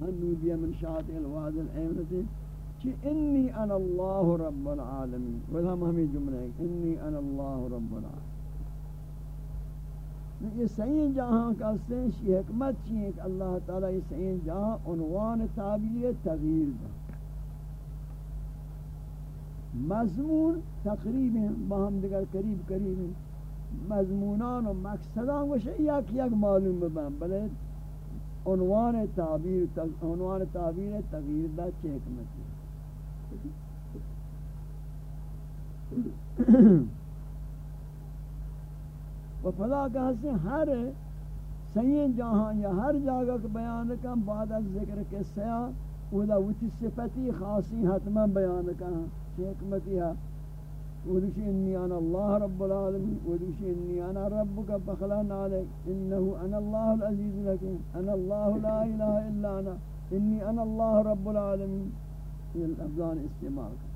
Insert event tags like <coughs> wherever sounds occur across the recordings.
ہاں، هنودي من شاطئ الواد الأيمنة چی انی انا اللہ رب العالمین۔ وہاں ہمیں جملہ ہے، انی انا اللہ رب العالمین۔ یہ صحیح جہاں کا سنش یہ حکمت چیئے کہ اللہ تعالیٰ یہ صحیح جہاں عنوان تعبیر تغییر دا مضمون تقریب ہیں باہم دیگر قریب قریب ہیں۔ مضمونان و مقصدان کو یک یک معلوم ببن، بلے عنوان تعبیر عنوان تعبیر تغییر دا چه حکمتی و فلا کہ ہستے ہر سین جہاں یا ہر جگہ کے بیان کا بعد از ذکر کے سیا اولا وتی صفتی خاصی حتما بیان کا حکمتی ہے؟ ودوشی انی انا اللہ رب العالمین، ودوشی انی انا ربک فخلان علیک انہو انا اللہ العزیز لکن انا اللہ لا الہ الا انا، انی انا اللہ رب العالمین۔ یہ الافضان استعمال کر۔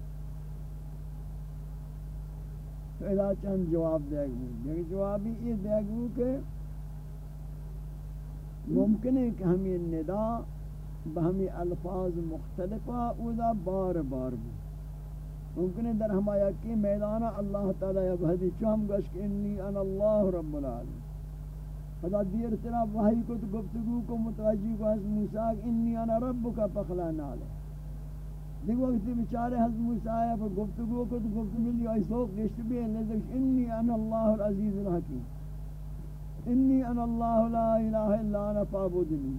پہلا چند جواب دے گو یہ یعنی جوابی یہ دے گو کہ ممکن ہے کہ ہمیں ندا بہمی الفاظ مختلفہ اودا بار بار بھی ممکن ہے در ہمایا کی میدانا اللہ تعالی یا بہدی چوہم گوش کہ انی انا اللہ رب العالمین۔ خدا دیر ترا وحی کو تو گفتگو کو متوجہ کو حضرت موسیٰ انی انا ربک پخلا نالے دیکھ وقت بیچارے حضرت موسیٰ آیا پر گفتگو کو تو گفتگو ملی آئی سوک گشت بھی ہے لذلك انی انا اللہ العزیز الحکیم۔ انی انا اللہ لا الہ الا انا فابودنی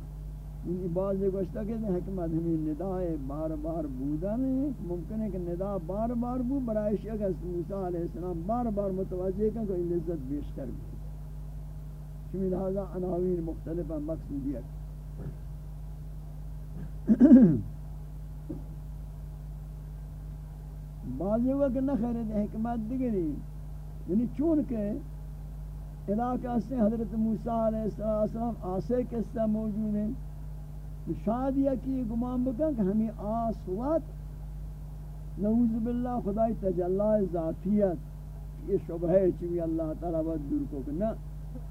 ان بعض گوشتا کہ حکمت ہمیں ندا ہے بار بار بودا نہیں ممکن ہے کہ ندا بار بار بو برای شیخ موسیٰ علیہ السلام بار بار متوجہ کن کوئی لذت بیشتر بھی چمی لہذا عناوین مختلف مقصودیت <coughs> بعضی وقت نہ خیرد حکمت دیگری یعنی چونکہ علاقہ سے حضرت موسیٰ علیہ السلام آسے قصہ موجود ہیں شاید یکی گمان بکن کہ ہمیں آسوات، نعوذ باللہ خدای تجلی ذاتیت یہ شبہ ہے چوی اللہ تعالیٰ ود دور کو کہ نہ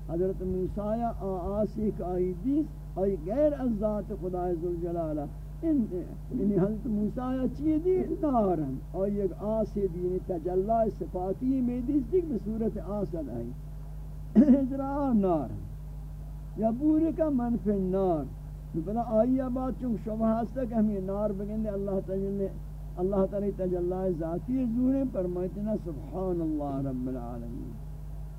حضرت موسیٰ آسی کا آئی دیس آئی غیر از ذات خدای ذوالجلالہ یعنی حضرت موسیٰ چیئے دی <coughs> نارن آئی ایک آسی دی یعنی تجلی صفاتی میں دیس دیکھ بصورت آسد آئی اجراء نار یا بوری کا منفی نار بلا آئیہ بات چونکہ شبہ ہستا کہ ہمیں نار بگندے اللہ تعالی اللہ تعالی تجلی ذاتی زوریں فرمائتنا سبحان اللہ رب العالمین۔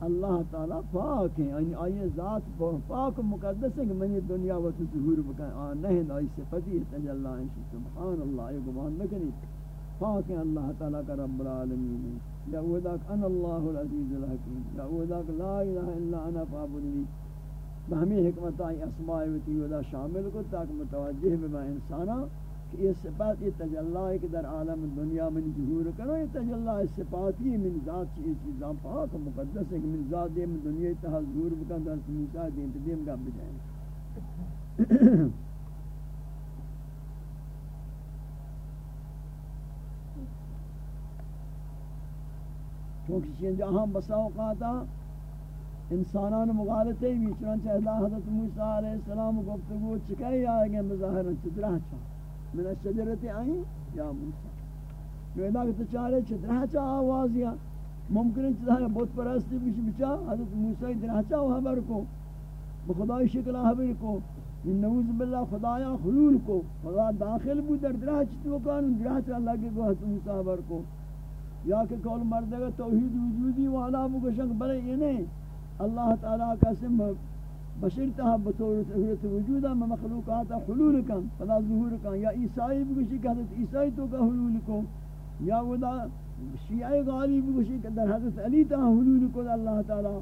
اللہ تعالی پاک ہیں۔ یعنی آئیے ذات پاک و مقدس ہے کہ میں یہ دنیا و تو ظہور بکن آن نہیں آئی صفتی تجلی سبحان اللہ یہ گمان نکنی پاک ہیں اللہ تعالی کا رب العالمین۔ یا وہ ان اللہ العزیز الحکیم۔ یا لا الہ الا انا فعبدنی بہمی حکمت آئی اسماء وتی ودا شامل کو، تاکہ متوجہ بما انسانا کہ یہ صفات، یہ تجلی کہ در عالم دنیا میں ظہور کرو، یہ تجلی صفات یہ من ذات یہ چیزاں پاک مقدس ہے کہ من ذات یہ من دنیا تہا ظہور بکن، در موسیٰ دین تدیم کا بجائیں۔ <clears throat> چونکہ جہاں بسا اوقاتا انسانان مغالطے بھی چنانچہ اللہ حضرت موسیٰ علیہ السلام گفتگو چکائی آئے گئے مظاہرن چدرہ چاہ من الشجرت آئیں یا موسیٰ. یعنی جو ادا کہ تچارے چدرہ چاہ آوازیا ممکن ہے چدرہ بہت پرستی بچ بچا حضرت موسیٰ درہ چاہ حبر کو. بخدای شکلہ حبر کو. نعوذ باللہ خدایا حلول کو. خدا داخل بو در درہ چتو کان. درہ چاہ اللہ کے کو حضرت موسیٰ حبر کو. یا کہ کول مردگا توحید وجودی والا بو گشنگ بلے یہ یعنی نہیں اللہ تعالیٰ کا سم بشر تہا بطور حضرت وجودہ میں مخلوقات حلول کن، فلا ظہور کن، یا عیسائی بگوشی کہ حضرت عیسائی تو کا حلول کو، یا ودا شیعہ غالی بگوشی کہ در حضرت علی تہا حلول کو اللہ تعالیٰ۔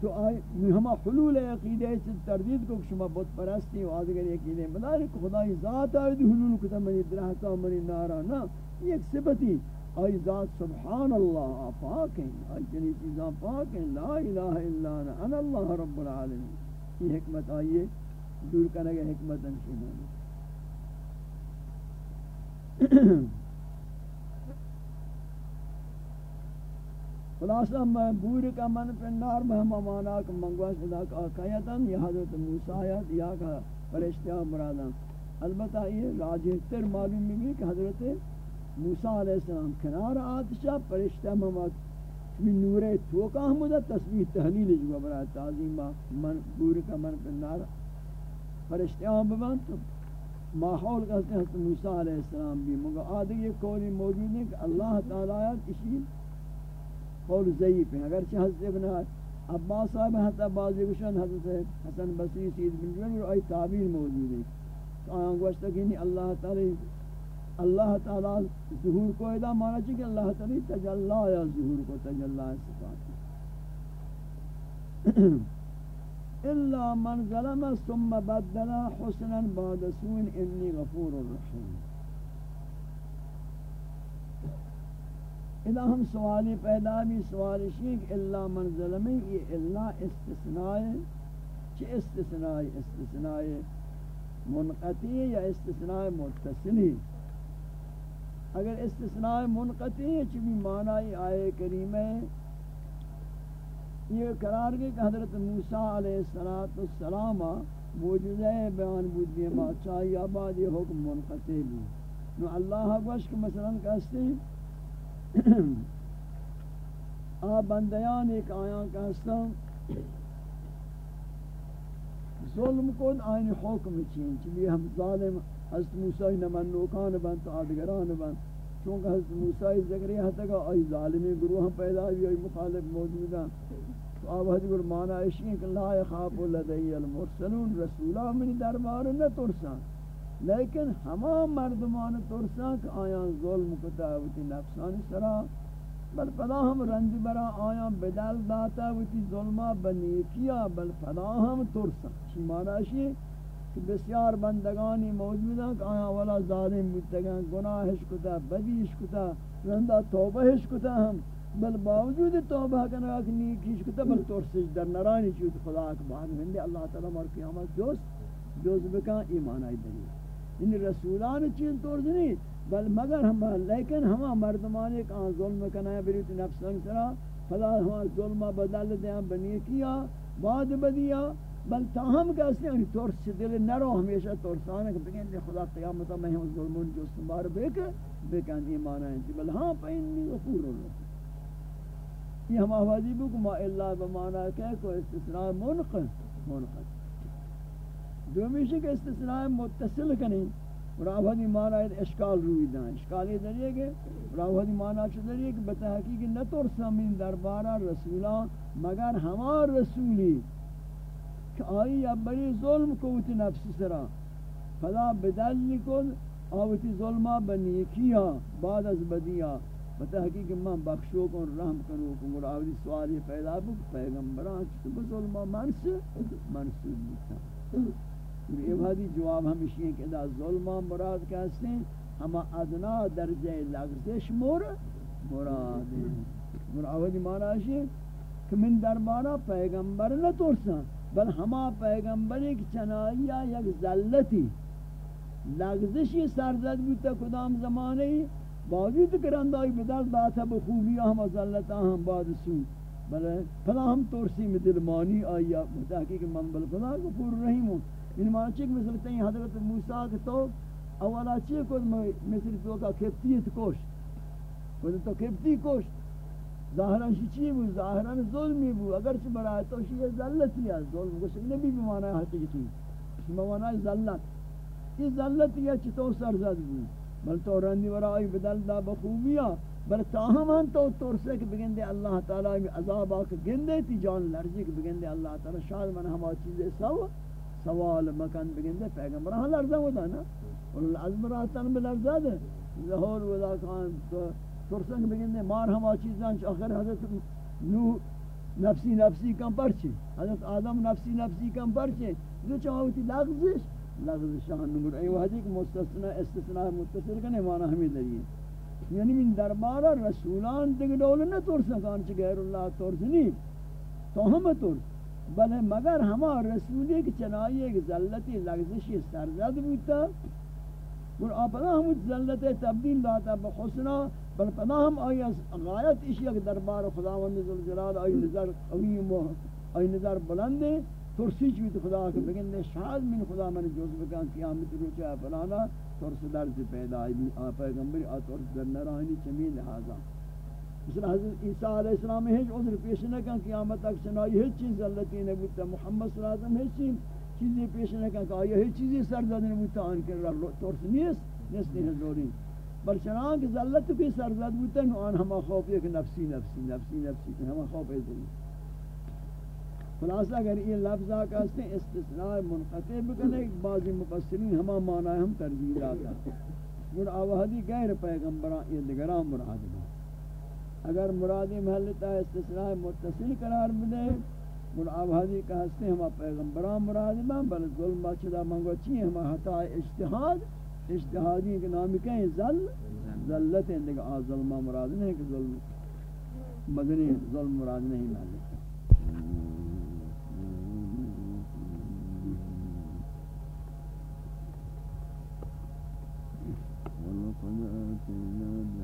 تو آئی ہما حلول عقیدہ سے تردید کو شما بت پرستی و آدھگر عقیدہ مداری خدای ذات آئی حلول کو منی درہتا منی نارا، نا، یہ ایک صفتی آئی ذات سبحان اللہ، پاک ہیں، آئی جنی چیزاں پاک ہیں، لا الہ الا انا انا اللہ رب العالمین۔ یہ حکمت آئیے دور کرنے گا حکمت انشین <coughs> خلاصہ، میں بور کا من پنار میں ہم اماناک منگواش ادا کا آقایتا یہ حضرت موسیٰ یا کا فرشتیاں مراداں۔ البتہ یہ راجہ تر معلوم بھی کہ حضرت موسیٰ علیہ السلام کنار آتشا پرشتہ محمد چمی نور توکا ہمودا تسبیح تحلیل جو برای تعظیم من پوری کا من پر نار فرشتے آن ببان تو ماحول کہتے ہیں موسیٰ علیہ السلام بھی مگا آدھے یہ قولی موجود ہے کہ اللہ تعالیٰ اسی قول ضعیف ہے اگرچہ حضرت ابن عباس صاحب حتی بعضی کشن حضرت حسن بصری، سید بن جوان اور آئی تعبیر موجود ہے تو آیاں گوشتا کہ اللہ تعالی اللہ تعالی ظہور کو ادا مانا چاہیے کہ اللہ تعالی تجلہ یا ظہور کو تجلہ صفات <clears throat> الا من ظلم ثم بدل حسنا بعد سوء، انی غفور الرحیم۔ اذا ہم سوالی پیدا بھی، سوال شیخ الا من ظلم، یہ الا استثناء چه استثناء استثناء منقطع یا استثناء متصلی اگر استثناء منقطع چی بھی معنی آئے کریمہ یہ قرار کے کہ حضرت موسیٰ علیہ السلام موجودہ بیان بود بھی ما چاہیے آباد یہ حکم منقطع بھی۔ نو اللہ گوش کہ مثلا کہستے <clears throat> آ بندیان ایک آیاں کہستا ظلم کن، آئین حکم چین چلی ہم ظالم حضرت موسیٰ نمنوکان بند تو آدگران بند. چونکہ حضرت موسیٰ زکریہ حتی کہ آئی ظالمی گروہ پیدا ہوئی، آئی مخالف موجود ہیں تو آب حضرت گر مانا اشیئے کہ لا خاپ لدی المرسلون رسولہ منی دربار نہ ترسان لیکن ہما مردمان ترسان کہ آیاں ظلم کتا ہوتی نفسانی سرا، بل پدا ہم رنج برا آیاں بدل داتا ہوتی ظلمہ بنیکیا بل پدا ہم ترسان. چی مانا اشیئے کہ بسیار بندگانی موجود ہیں کہ آیا والا ظالم بودتگاں گناہش کتا بدیش کتا رندہ توبہش کتا ہم۔ بل باوجود توبہ کرنا کہ نیکیش کتا بل ترسش در نرانی چود خدا اکبار مندے اللہ تعالیٰ مر قیامت جوست جوز بکا ایمان آئی دنی۔ ان رسولان چیز ترس نہیں، بل مگر ہم، لیکن ہما مردمان ایک آن ظلم کنا بریت نفسان سرا فلا ہما ظلم بدل دیاں بنی کیا، بعد بدیا۔ بل تاہم کہ اس نے انہی ترس دل نرو، ہمیشہ ترسانے کہ بگن دے خدا قیامتا میں ہم ظلمون جو استمبار بے کے بکن ایمان آئیں بل ہاں پہنی غفور اللہ یہ ہم آوازی بو کہ ما اللہ بمانا کہ کوئی استثناء منق منق۔ دومیشی کہ استثناء متصل کنی راوہدی مانا ہے اشکال روی دان۔ اشکال یہ دریئے کہ راوہدی مانا چھ دریئے کہ بتحقیق نہ ترسا من دربارہ رسولہ مگر ہمار رسولی۔ کہ آئی بڑی ظلم کوتی نفس سرا. فلا بدل نکل آوتی ظلمہ بنیکیا بعد از بدیا بتحقیق من بخشو کن، رحم کنو کن. اور آوتی سوالی پیدا بک پیغمبران چھتے بظلمہ منس منسوب بکتا یہ یعنی بھادی جواب ہمیشہ ہے کہ دا ظلمہ مراد کہتے ہیں ہما ادنا درجہ لغزش مور مراد. ہے اور آوتی مانا ہے کہ من دربارہ پیغمبر نہ ترسا بل ہما پیغمبری کی چنائیا یک ذلتی لغزشی سرزد بودتا کدام زمانے باوجود کرندائی بدل باتا بخوبی ہم ذلتا ہم بعد سو. بلے پھلا ہم ترسی میں دلمانی آیا متحقیق من بل پھلا غفور رحیم ہوں ان معنی چک مثل تین حضرت موسیٰ کے تو اولا چی کد مثل تو کا کپتیت کوشت تو کپتی کوشت ظاہراً چی بود، ظاہراً ظلمی بود. اگر چی برای تو شی ذلتی ہے ظلم کو سکنے بھی بمانا ہے حقیقی بمانا ہے ذلت یہ ذلتی ہے چی تو سرزد بود؟ بل تو رندی ورائی بدل دا بخوبیا بل تاہم ہم تو ترسے کہ بگن دے اللہ تعالیٰ میں عذاب آکے گندے تی جان لرزی کہ بگن دے اللہ تعالیٰ شاید من ہما چیزیں سو سوال مکان بگن دے پیغمبر لرزا ہوتا نا اور العظم راتن بلرزا دے ظہور ودا کان تو ترسنگ بگندے مار ہما چیزاں آخر حضرت نو نفسی نفسی کم پرچے حضرت آدم نفسی نفسی کم پرچے جو چاہوتی لغزش لغزش شان نمور ایو حدیق مستثنى استثناء متصل کنے مانا ہمیں دریئے یعنی من دربارہ رسولان دیکھ دول نہ ترسن کان چھ غیر اللہ ترسنی تو ہم ترس. بلے مگر ہما رسولی کی چنائی ایک ذلتی لغزشی سرزد بودتا اور اپنا ہم ذلت تبدیل داتا بخسنا بل پناہ ہم آئی از غایت اشیاء کے دربار خداوند ذوالجلال آئی نظر قویم و آئی نظر بلند ہے، ترسی چوی تو خدا کہ بگن دے شاد من خدا من جوز بکان قیامت روچا فلانا، ترس درد پیدا آئی پیغمبر آ ترس در نرانی چمی لحاظا۔ مثل حضرت عیسیٰ علیہ السلام ہیچ عذر پیش نہ کن قیامت تک سنائی ہیچ چیز اللہ نبوتا محمد صلی اللہ علیہ وسلم ہیچ چیزی پیش نہ کن کہ آیا ہیچ چیزی سرزد نبوتا آن کر رہا ترس نیست نیست نہیں دوری بل چنان کہ ذلت کی سرزد بوتا آن ہما خوف ایک نفسی نفسی نفسی نفسی ہما خوف ایک خلاصہ اگر یہ لفظ کا اس نے استثناء منقطع بکنے بعض مفسرین ہما معنی ہم ترجیح داتا اور یعنی آوہدی غیر پیغمبران یہ دگران مراد ہے اگر مرادی محلتا استثناء متصل قرار بدے اور یعنی آوہدی کا ہستے ہما پیغمبران مراد ہیں، بل ظلم بچدہ منگو چی ہما حتا اجتہاد اجتہادی کے نامی کہیں ظل ذلت ہیں لیکن آ، ظلم مراد نہیں کہ ظلم، مدنی ظلم مراد نہیں مالی ولقد آتينا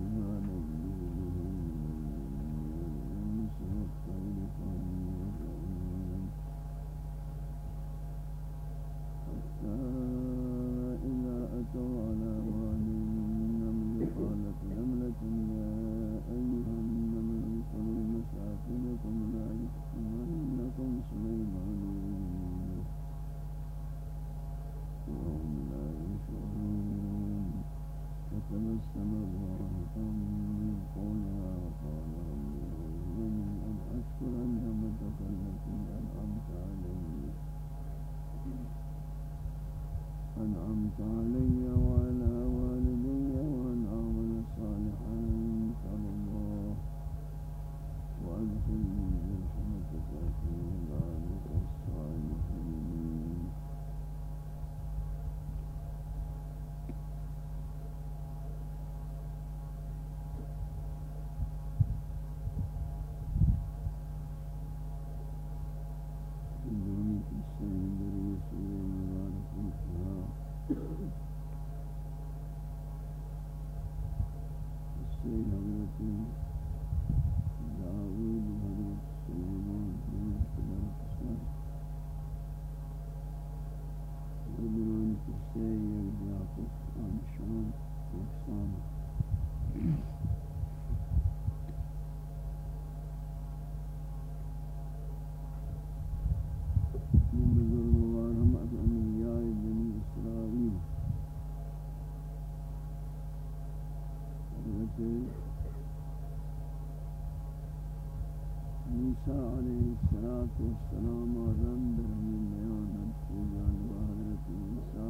موسی علیہ الصلوۃ والسلام آدم در بیان پوجان حضرت موسی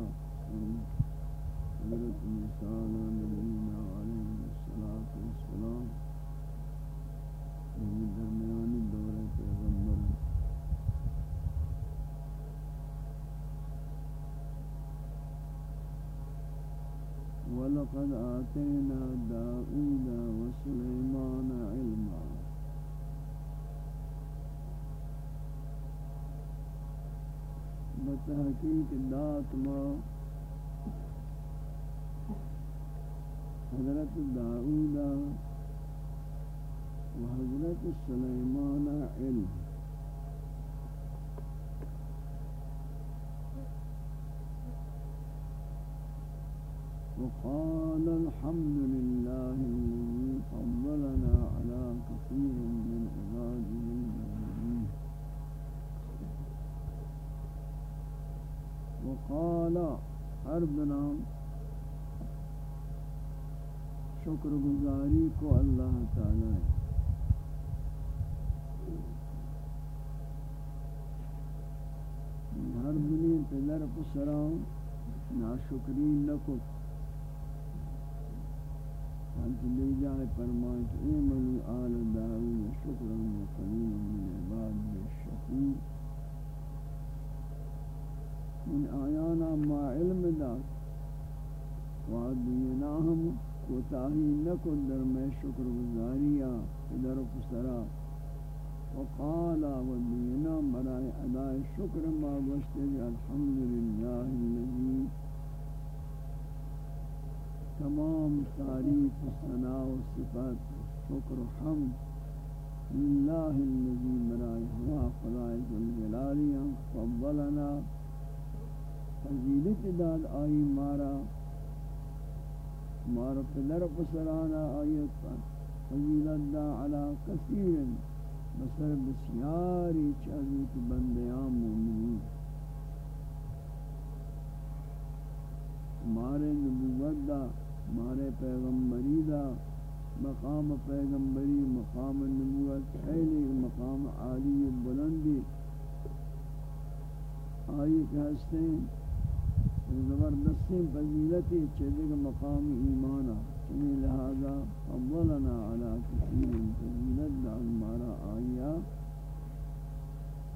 حضرت موسی نبینا علیہ الصلوۃ یہ درمیانی دور پیغمبر. ولقد آتينا دَاؤُودَ وسليمان بتحقیق دات ما حضرت داود و حضرت سلیمان علم وقال الحمد لله الذي فضلنا على كثير وقال حربنا شکر گزاری کو اللہ تعالی ہر بنی پدر پسران ناشکری نکت چنانچہ لے جائے فرمائے کہ اعملوا آل داود شکرا وقلیل من عباد الشکور من آیانا ما علم داد وعدینا ہم کوتاہی نکن در میں شکر گزاریا در پسرا وقال ودینا برائے ادائے شکر ما گوشتے جا الحمدللہ الذي تمام تعریف ثنا و صفات، شکر و حمد للہ الذي برائے ہوا خدای ذوالجلالیہ فضلنا فضیلت داد، آئی مارا مارا پدر پسرانا آیت پر. فضیلت دا علا کثیر بسر بسیاری چاہیت بندیان مومنین. مارے نبوت دا، مارے پیغمبری دا. مقام پیغمبری، مقام نبوت خیلی، مقام عالی بلندی. آئی کہ ہستے زبردستی فضیلتی چیزے مقام ایمانا چنی یعنی لہذا فضلنا علا کثیر فضیلت دا مارا آیا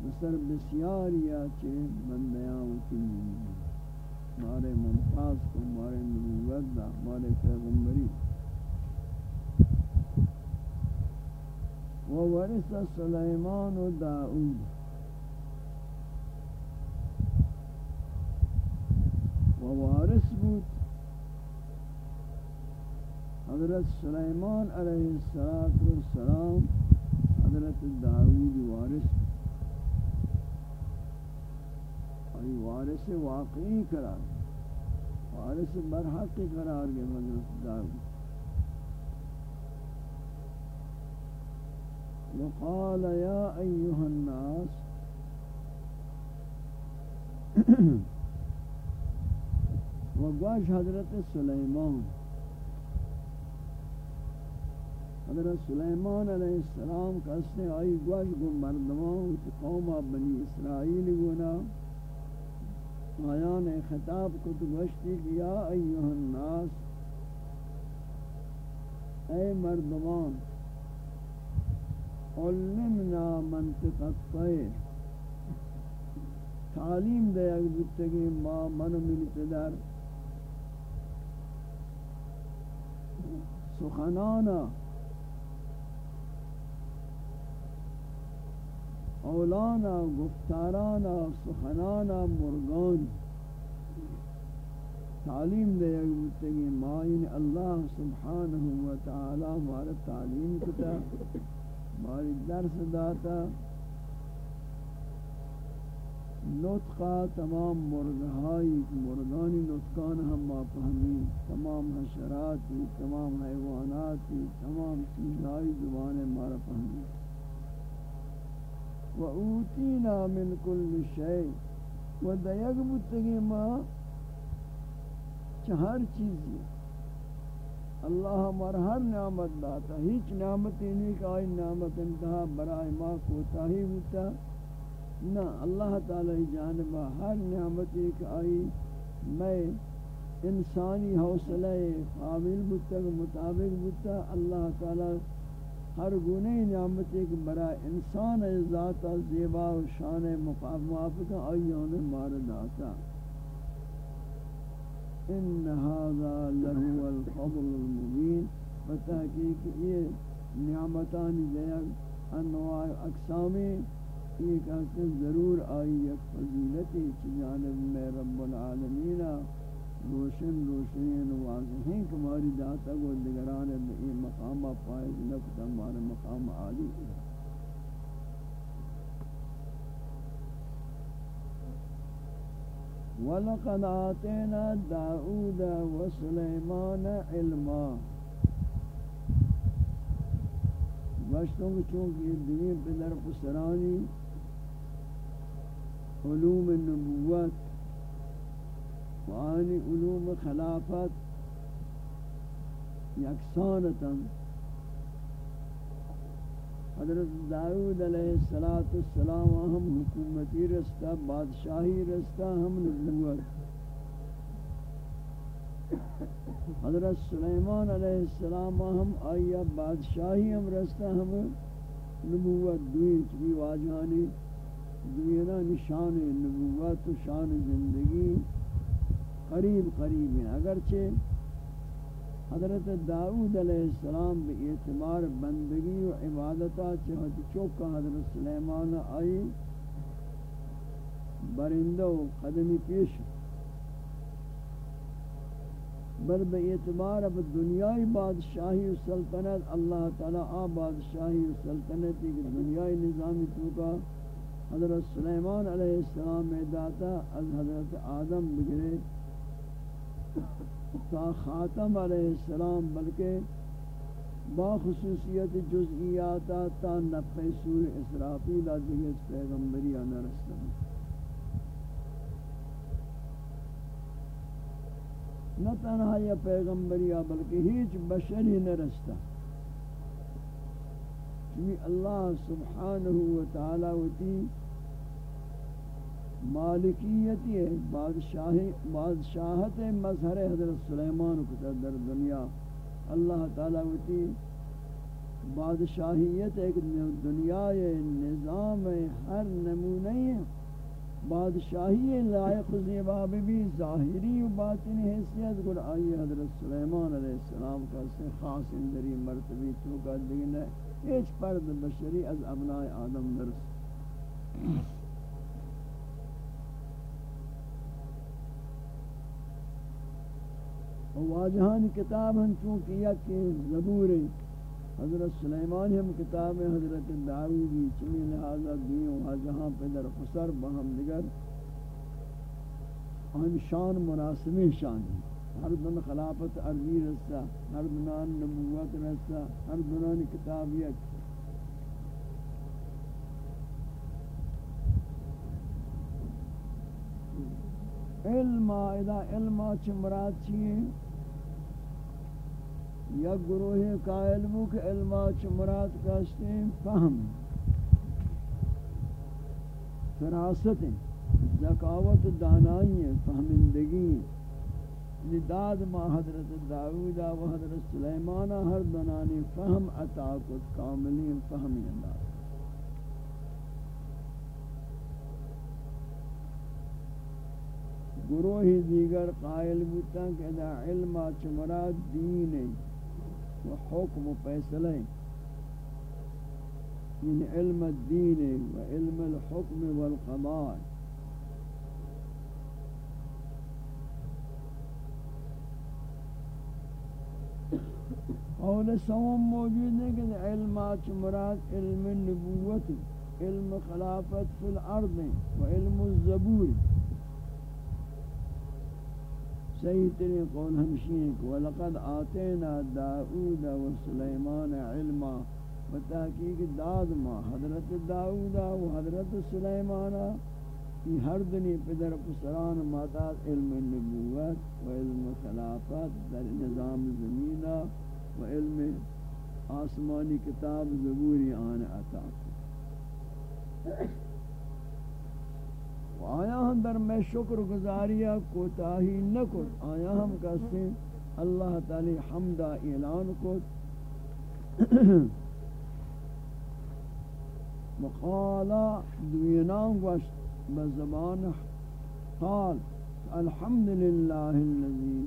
بسر بسیاریا چے بندیاں وکی مارے ممتاز کو مارے نبوت دا مارے پیغمبری. وورث سلیمان داؤد و داؤد بود. حضرت سلیمان علیہ السلام حضرت داؤد وارث اور وارث واقعی قرار وارث برحق قرار گئے حضرت داؤد وقال يا أيها الناس <clears throat> وقاش حضرت سلیمان. حضرت سلیمان علیہ السلام کسنے آئی گوش گو مردمان قوم بنی اسرائیل گونا آیان خطاب کو تو گوشتی کہ یا ایوہ الناس اے مردمان، علمنا منطق الطیر تعلیم دے اگر بودتگی ما منو ملی پدر سخنانا اولانا گفتارانا، سخنانا مرگان تعلیم دے اگر بودتگی ما یعنی اللہ سبحانہ وتعالی ہمارا تعلیم کتا ماری درس داتا۔ نطقہ تمام مرغہائی مرغانی نطقان ہم ما فہمی تمام حشراتی، تمام حیواناتی، تمام چیزائی زبان مارا فہمی و اوتینا من کل شئی و دیگ بتگی ما چہر چیزی۔ اللہ ہمارا ہر نعمت داتا، ہیچ نعمت نہیں کہ آئی نعمت انتہا برائے ما کوتا ہی ہوتا نہ اللہ تعالی جانبہ ہر نعمت ایک آئی میں انسانی حوصلہ قابل بتا مطابق بتا اللہ تعالی ہر گنے نعمت ایک برائے انسان ذات زیبا و شان موافقہ آئیان مار داتا۔ ان هذا له الفضل المبين بتحقیق یہ نعمتان زیاد انواع اقسام ایک اصل ضرور آئی، یک فضیلتی چی جانب میں رب العالمین روشن روشن واضحیں کماری داتا کو دگران بئی مقام فائز نکتا ہمارا مقام عالی وَلَقَدْ آتَيْنَا دَاؤُودَ وَسُلَيْمَانَ عِلْمًا۔ بشتوں کہ چونکہ یہ دنیا پدر پسرانی علوم نبوت وآنی علوم خلافت یکسانتا. حضرت داود علیہ السلام ہم حکومتی رستہ، بادشاہی رستہ، ہم نبوت. حضرت سلیمان علیہ السلام ہم آیا بادشاہی ہم رستہ، ہم نبوت. دوئی چکی واجہانی دوینا نشان نبوت و شان زندگی قریب قریب ہیں اگرچہ حضرت داؤد علیہ السلام بے اعتبار بندگی و عبادتہ چہت چوکا حضرت سلیمان آئی، برندہ و قدمی پیش۔ بل بے اعتبار اب دنیای بادشاہی و سلطنت، اللہ تعالی آ بادشاہی و سلطنت کی دنیای نظامی توکا حضرت سلیمان علیہ السلام میں داتا از حضرت آدم بگرے تا خاتم علیہ السلام، بلکہ با خصوصیت جزئیاتا تا نفع سور اسرافیل دیگر پیغمبری آنا رستا نہ تنہا یا پیغمبری بلکہ ہیچ بشری نہ رستا چونکہ اللہ سبحانہ و تعالی وتی مالکیتی ہے بادشاہی بادشاہت مظہر حضرت سلیمان کو در دنیا۔ اللہ تعالی وتی بادشاہیت ایک دنیا نظام ہر نمونے بادشاہی لائق زیبا بھی ظاہری و باطنی حیثیت گر آئی حضرت سلیمان علیہ السلام کا سے خاص اندری مرتبی تو کا دینا ایچ پرد بشری از ابناء آدم نرس واجہان کتاب ہم چونکہ یک زبور حضرت سلیمان ہم کتاب حضرت دعوی چمی لہذا دیوں واجہان پدر خسر بہم دگر ہم شان مناسمی شان ہیں ہر دن خلافت عربی رسا ہر دنان نبوت رسا ہر دنان کتاب یک. علم اذا علم چ مراد چیئے؟ یا گروہ قائل بو کہ علم چ مراد کہتے ہیں؟ فهم فراست ذکاوت دانائی فهمندگی نداد ما حضرت داود و حضرت سلیمان ہر دنانی فهم عطا کو کاملین فهمی انداز۔ گروہ دیگر قائل بوتا کہ دا علم چمراد دین و حکم و فیصلہ یعنی علم الدین و علم الحکم والقضاء۔ قول سوم موجود ہے کہ علم مراد علم النبوت علم خلافت فی الارض و علم الزبور. صحیح ترین قول ہمشی ہے کہ وَلَقَدْ آتَيْنَا دَاؤُودَ وَسُلَيْمَانَ عِلْمًا، بتحقیق داد ما، حضرت داؤد و حضرت سلیمان یہ ہر دنی پدر پسران مادات علم نبوت و علم خلافت در نظام زمین و علم آسمانی کتاب زبوری آن عطا آیا ہم در میں شکر گزاریہ کوتاہی نہ آیا ہم کہتے ہیں اللہ تعالی حمدہ اعلان کو مقالا دوینان گوشت بزبان قال الحمد الحمدللہ اللذی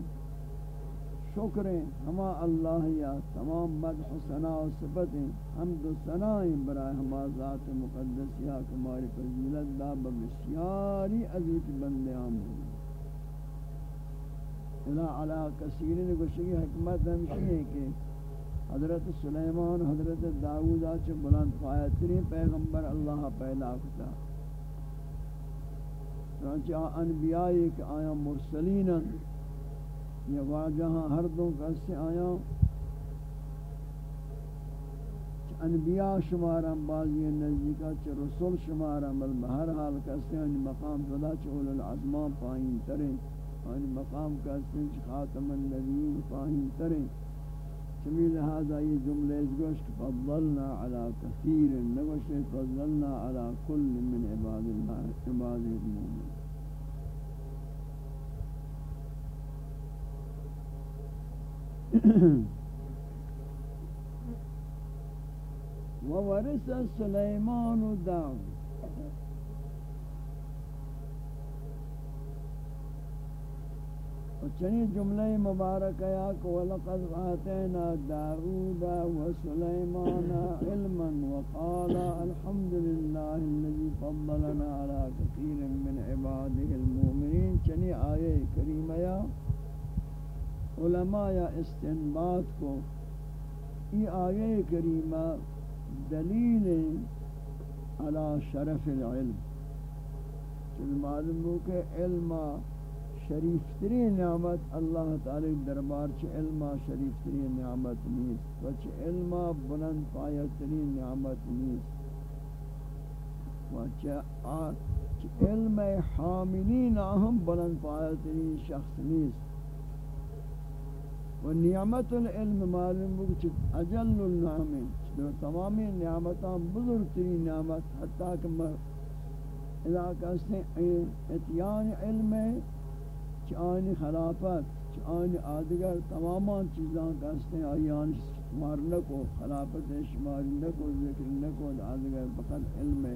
شکریں ہما اللہ یا تمام مدح و ثناء و صفتیں، حمد و ثنائیں برائے ہما ذات مقدس یا کماری فضیلت دا بسیاری عزیز بندے آمون الہ علا کثیر نے گوشگی حکمت ہمشی ہے کہ حضرت سلیمان، حضرت داود آچے بلند فایترین پیغمبر اللہ پیدا کتا۔ چنانچہ انبیاء کہ آیا مرسلین یہ واجہاں ہر دو کسی آیا انبیاء شمارم بعضی نزدیکا چھ رسول شمارم بل بہر حال کسی آنی یعنی مقام صدا چھ اول العظمان پاہین ترین آنی یعنی مقام کسی چھ خاتم النبیین پاہین ترین چمی لہذا یہ جملے گوش کہ فضلنا علی کثیر نگوش فضلنا علی کل من عباد اللہ، عباد المومن وورث سلیمان داود. چنی جملہ مبارک یا کہ ولقد آتینا داود و سلیمان علما وقال الحمد لله الذي فضلنا على كثير من عباده المؤمنين چنی آیے کریمہ یا علماء یا استنباط کو یہ آیے کریمہ دلیل على شرف العلم۔ معلوم ہو کہ علم شریف ترین نعمت اللہ تعالی دربار چ علم شریف ترین نعمت نیست و چ علم بلند پایہ ترین نعمت نیست۔ و چ علم حاملین اہم بلند پایہ ترین شخص نیست۔ و نعمت العلم معلوم ہو کہ اجل النعم تمامی نعمتاں بزرگترین نعمت، حتیٰ کہ علاقہ سے اتیان علم چانی خلافت چانی آدگر تمامان چیزاں کہتے ہیں آیان شمار نکو، خلافت شمار نکو، ذکر نکو، آدگر فقط علم.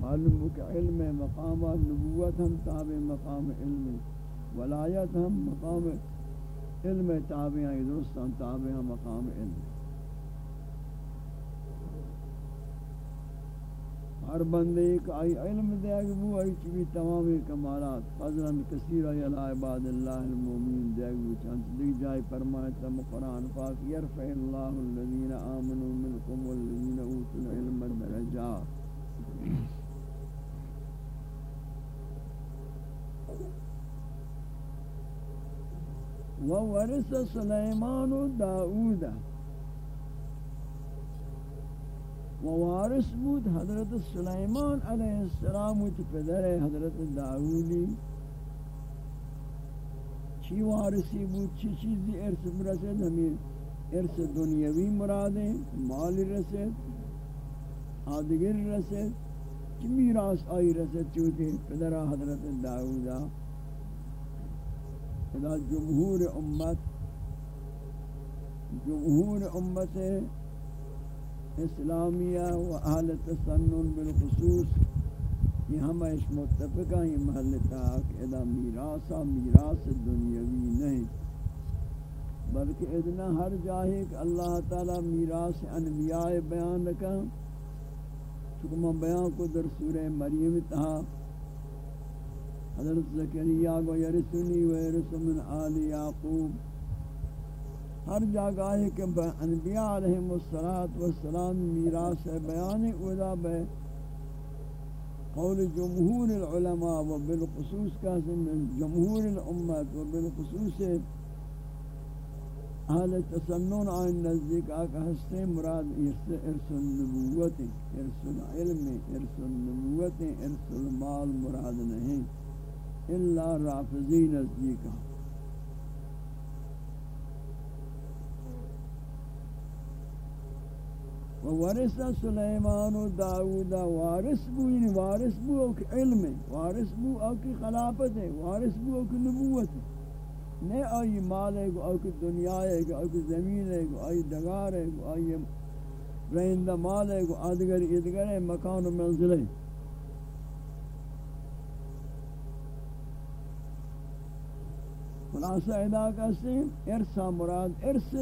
معلوم کہ علم مقام نبوت ہم تابع مقام علم. ولایت ہم مقام علم تابع ہیں درستان تابع مقام علم ہر بندے ایک آئی علم دے گا وہ آئی چوی تمام کمالات۔ فضلا کثیرا یلا عباد اللہ المومین دے گا چانس دی جائے فرمائے تم قرآن پاک۔ یرفع اللہ الذین آمنوا منکم والذین اوتوا العلم درجات۔ وورث سلیمان داؤد. ووارث بود حضرت سلیمان علیہ السلام و پدر حضرت داودی چی وارثی بود؟ چی چیزی ارث مرسد ہمیں ارث دنیاوی مرادیں مال رسد آدگر رسد چی میراس آئی رسد چوتے پدر حضرت داودا ادا جمہور امت جمہور امت اسلامیہ و اہل تسنن بالخصوص، یہ ہم اس متفقہ ہی محل تاک ادا میراثا میراث دنیاوی نہیں، بلکہ ادنا ہر جاہے کہ اللہ تعالی میراث انبیاء بیان رکھا چکہ میں بیان کو در سورہ مریم تہا حضرت زکریہ کو یرسنی و یرس من آل یعقوب۔ ہر جگہ ہے کہ انبیاء علیہ السلام میراث بیان اولا بے قول جمہور العلماء و بالخصوص کا جمہور الامت و بالخصوص اہل تسنن آئین نزدیک آکا ہستے مراد ارس النبوت ارس العلم ارس النبوت ارس المال مراد نہیں۔ اللہ رافضی نزدیک آکا وورث سلیمان و داود وارث بو یعنی وارث بو او علم وارث بو او کی خلافت ہے، وارث بو او کی نبوت ہے۔ نہ آئی مال ہے، او کی دنیا ہے، او کی زمین ہے آئی دگار ہے آئی رہندہ مال ہے آدگر ادگر ہے مکان و منزل ہے۔ خلاصہ ادا کا سے ارسا مراد ارس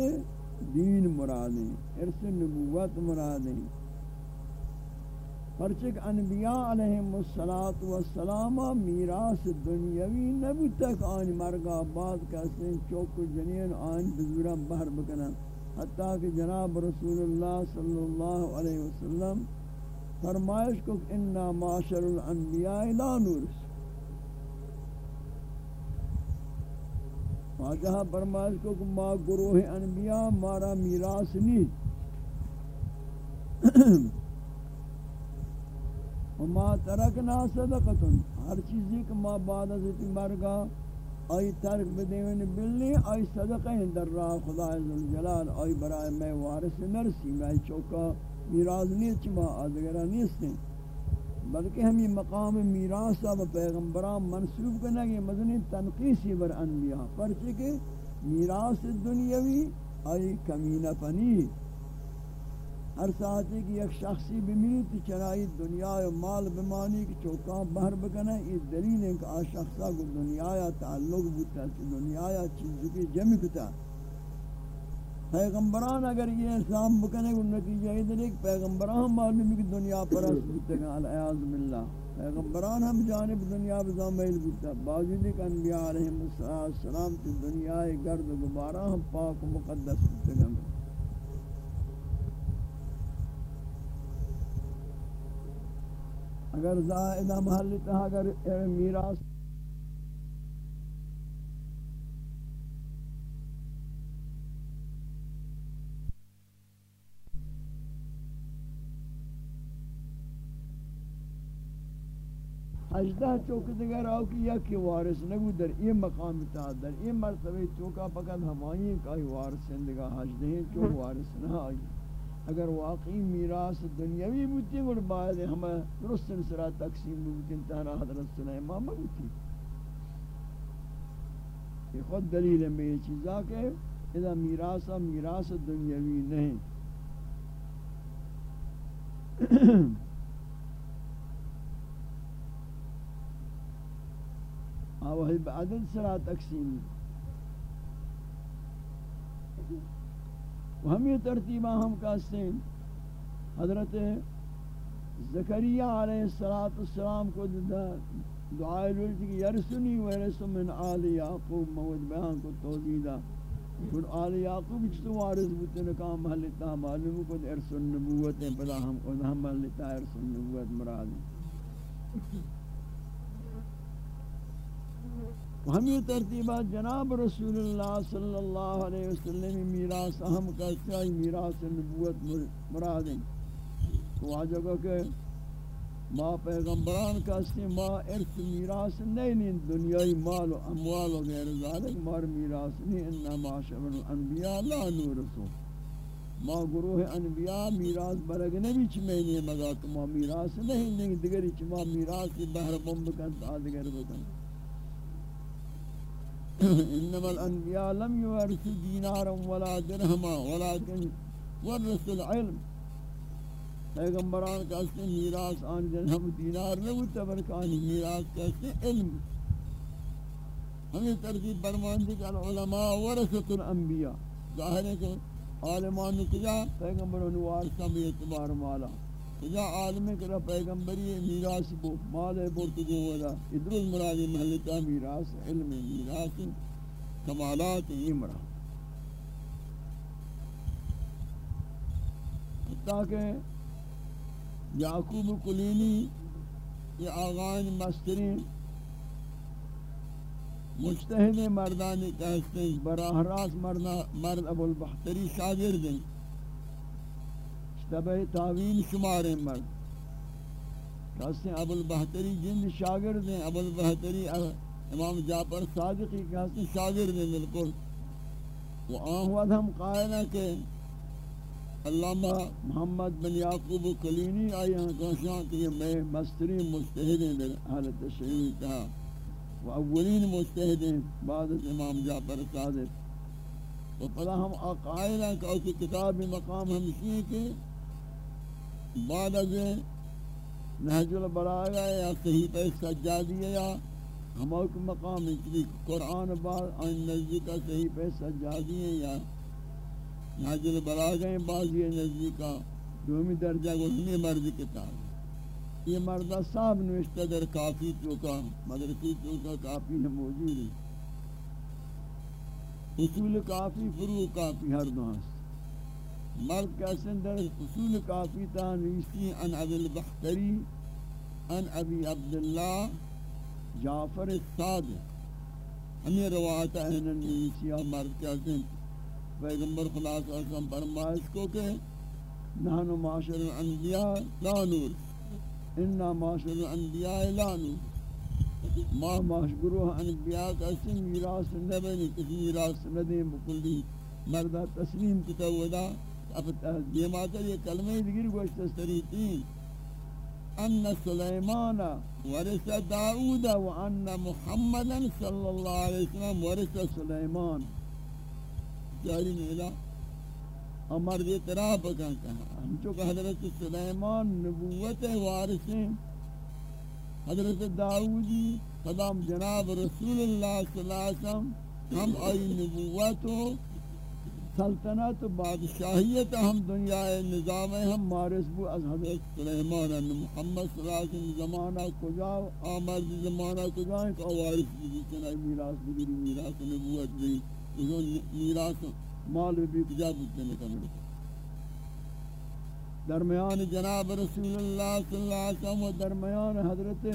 دین مرادیں ارس نبوت مرادیں پرچک انبیاء علیہم السلام میراث دنیاوی نبی تک آن مرگا بعد کہتے ہیں چوک جنین آن بزورا بہر بکنا حتیٰ کہ جناب رسول اللہ صلی اللہ علیہ وسلم فرمائش کو انا معاشر الانبیاء لا نورس واجہ فرمائش کو کہ ما گروہ انبیاء مارا میراث نہیں۔ <clears throat> وما ترکنا صدقتن۔ ہر چیزی کہ ما بعد از مرگا، آئی ترک بدیون بلنی آئی صدقہ در راہ خدا عزالجلال آئی برای میں وارث نرسی، میں چوکا میراث نہیں چما آدگرہ نہیں بلکہ ہمیں مقام میراث و پیغمبران منصوب کرنا یہ مدنی تنقیسی بر انبیاء پرچہ کہ میراث دنیاوی آئی کمینہ پنی۔ ہر ساتھ کی ایک شخصی بمیری تو چنائی دنیا و مال بمانی کی چوکان بہر بکنے، یہ دلیل ہے کہ آ شخصا کو دنیا یا تعلق بوتا، دنیا یا چیز کی جمع کتا۔ پیغمبران اگر یہ اسلام بکنے کو نتیجہ یہ دلیل پیغمبران معلوم کی دنیا پرست بوتا گا العیاض باللہ۔ پیغمبران ہم جانب دنیا بزامیل بودتا باوجود کہ انبیاء علیہ السلام کی دنیا گرد و گبارہ ہم پاک و مقدس بودتا گا اگر زائدہ محل تہا اگر میراث اجدہ چوک دیگر آو کی یکی وارث نگو در این مقام تا در این مرتبه چوکا فقط ہمائی کائی وارث اندگا حجدہ ہیں چوک وارث نہ آئی۔ اگر واقعی میراث دنیاوی بوتی گوڑ باید ہمیں درست سرا تقسیم بوتی انتہنا حضرت سلیمان بوتی یہ خود دلیل ہے میں یہ چیزا کہ اذا میراث میراث دنیاوی نہیں۔ آوہی بعدد سرا تقسیم. و ہم یہ ترتیبہ ہم کہتے ہیں حضرت زکریہ علیہ السلام کو دعائے لولتی کہ یرسنی ویرس من آل یعقوب موت بیان کو توضیدہ پھر آل یعقوب چطور وارث بودتے نے محلتا معلوم کو ارس النبوت ہیں پدا ہم کو ہم محلتا ارس النبوت مراد ہیں. ہم یہ ترتیبہ جناب رسول اللہ صلی اللہ علیہ وسلم میراث اہم کا چاہیے میراث نبوت مراد ہیں۔ تو آجا کہ کہ ما پیغمبران کا سے ما ارث میراث نہیں نہیں دنیای مال و اموال و غیر ذالک مار میراث نہیں انہا معاشر الانبیاء لا نورسو ما گروہ انبیاء میراث برگ نبی چمینی مگا کہ ما میراث نہیں نہیں دگری چما میراث بہر بمب کن آدگر بکن۔ <laughs> انما الانبیاء لم يورثوا دینارا ولا درہما ولكن ورثوا العلم. پیغمبران کا اس نے میراث آن درہم دینار نہ ہوتا آن میراث کا اس نے علم. ہمیں ترتیب برمان دی کہ العلماء ورثت الانبیاء۔ ظاہر ہے کہ عالمان کجا پیغمبروں نے وارثہ بھی اعتبار مالا۔ کجا عالم کرا پیغمبری میراث بو، مال بورت جو ودا۔ ادرس مراد محلتا میراث، علم میراث، کمالات امرا۔ تاکہ یعقوب کلینی، یہ آغان مسترین، مجتہد مردانی کہتے ہیں براہ راست مرد ابو البختری شاگرد ہیں۔ تبع تعوین شمار مرد کہتے ہیں ابو البہتری جند شاگرد ہیں ابو البہتری امام جعفر صادقی کہتے ہیں شاگرد ہیں بالکل۔ وہ آہود ہم قائل ہیں کہ علامہ محمد بن یعقوب کلینی آئی ہیں کہتے کہ یہ میں مسترین مستحد ہیں در حالت شہید کہا وہ اولین مستحد ہیں بعد امام جعفر صادق۔ تو پدا ہم آقائل ہیں کہ کتاب مقام ہم اسی کہ بعد از نهج البلاغہ یا صحیفہ سجادیہ یا ہمارک مقام ہے قرآن بعد ان نزدیک صحیفہ سجادیہ یا نهج البلاغہ بعض یہ نزدیکا دومی درجہ کو ہمیں مرد کتاب یہ مردہ صاحب نوشتہ در کافی چوکا مدرسی چوکا کافی ہے موجود ہے۔ اصول کافی فرو کافی، ہر دو ہست مرد کا سندر اصول کافی تانویسی ان ابی البختری ان ابی عبداللہ جعفر الصادق. ہمیں روایت ہے نویسی مرد کا سندر پیغمبر خلاص صلی اللہ علیہ فرمائش کو کہ نحن معاشر الانبیاء لا نور، انا معاشر الانبیاء لا نور. ما معاشر انبیاء کا سن میراث نہ بنی، کسی میراث نہ دیں بکلی مردہ تسلیم کتا ودا اب یہ مادر یہ کلمہ دیگر گوشت سریتین ان سلیمان ورث داود و ان محمد صلی اللہ علیہ وسلم ورث سلیمان۔ جاری میلا امر یہ تراب کا کہا ہم چونکہ حضرت سلیمان نبوت وارث ہیں۔ حضرت داؤدی قدام جناب رسول اللہ صلی اللہ علیہ وسلم۔ ہم آئی نبوت و سلطنت و بادشاہیت ہم دنیا نظام ہم مارس بو از حضرت سلیمان محمد صلی اللہ علیہ وسلم، زمانہ کجا، آمد زمانہ کجا ایک وارث بھی چنائی میراث بگیری میراث نبوت بھی میراث مال بھی کجا بودتے نکمل درمیان جناب رسول اللہ صلی اللہ علیہ وسلم و درمیان حضرت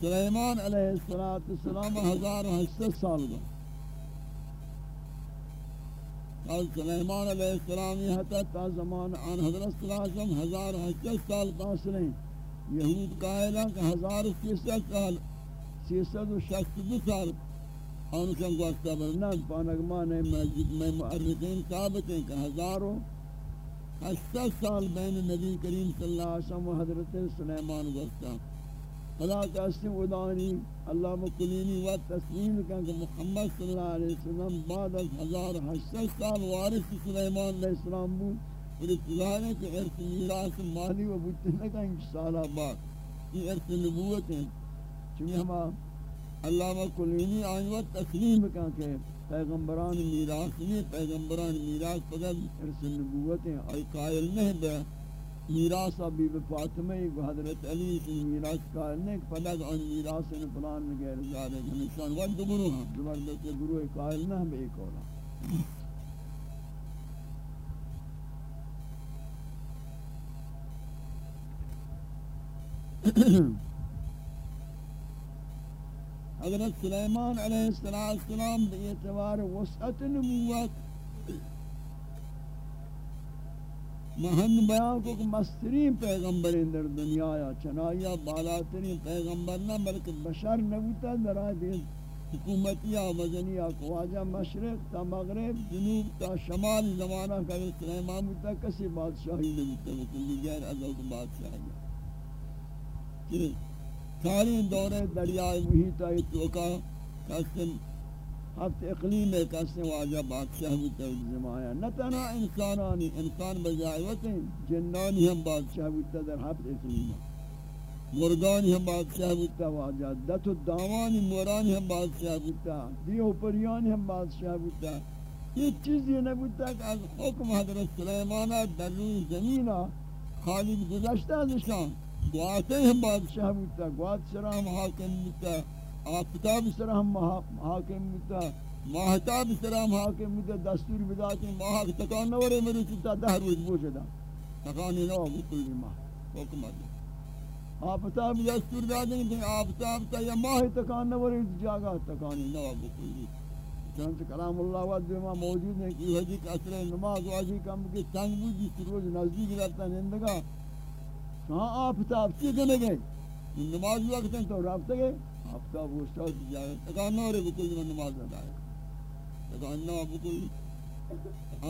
سلیمان علیہ السلام ہزار و حسد سال گا اور سلیمان علیہ السلام یہ حتی تا زمان آن حضرت صلی اللہ علیہ وسلم ہزار و حسد سال پاسلیں یہود قائلہ کہ ہزار سیسد سال سیسد و شخص دو سال۔ آن کن گوشتا برنان پانگمان مسجد میں معرقین ثابت ہیں کہ ہزاروں ہشتہ سال بین نبی کریم صلی اللہ علیہ وسلم و حضرت سلیمان گوشتا خدا کا اسم ادانی اللہ مکلینی و تسلیم کن کہ محمد صلی اللہ علیہ وسلم بعد از ہزار ہشتہ سال وارث سلیمان علیہ السلام بود اور اطلاع ہے کہ ارث میراث مالی و بودتے نکا انچ سالہ بعد یہ ارث نبوت ہیں چونکہ ہمارا علامہ کلینی آئین وقت تسلیم کہاں کہ پیغمبران میراث نہیں، پیغمبران میراث پدر ارس نبوت ہیں۔ آئی قائل نہیں بے میراث ابی فاطمہ کو حضرت علی سے میراث قائل نہیں پدر ان میراث نے فلان میں غیر زیادہ ہمیشان ود گروہ ہیں۔ زبردست گروہ قائل نہ بے ایک اولا حضرت سلیمان علیہ السلام بے اعتبار وسعت نبوت مہن بیان کو کہ مسترین پیغمبر در دنیا یا چنایا بالاترین پیغمبر نہ، بلکہ بشر نبوتا درا دین حکومتیا مدنیا خواجہ، مشرق تا مغرب، جنوب تا شمال زمانہ کا سلیمان بوتا کسی بادشاہی نبوتا وکلی غیر ازل بادشاہی ساری دورے، دریائے محیط آئی توکا کسن ہفت اقلیم ہے کسن واجہ بادشاہ بودتا زمایا نہ تنا انسانانی، انسان بجائیوتیں جنانی ہم بادشاہ بودتا در ہفت اقلیم مرگانی ہم بادشاہ بودتا واجہ دت الدامانی مورانی ہم بادشاہ بودتا دیو پریانی ہم بادشاہ بودتا یہ چیز یہ نبودتا کہ از حکم حضرت سلیمانہ در روی زمینہ خالد گزشتہ نشان گواتے ہم بادشاہ بودتا گوات سرا حاکم بودتا آفتاب سرا ہم حاکم بودتا ماہتاب سرا ہم حاکم بودتا دستور بدا بداتی ماہ تکان نورے میرے چلتا دہ روز بوشے دا۔ تکانی نو ابو کلی ماہ حکم آدھا آفتاب دستور دادیں کہ آفتاب تا یا ماہ تکان نورے جاگا تکانی نو ابو کلی چنانچہ کلام اللہ وعد دیما موجود ہے کہ حجی کا اثر نماز واجی کم کے تنگ بودی روز نزدیک رہتا نندگا کہاں آفتاب کی کنے گئے؟ نماز وقت ہیں تو رابطہ گئے۔ ہفتہ گوشتا تجارت اگر نہ رہے بکل من نماز ادائے اگر نہ بکل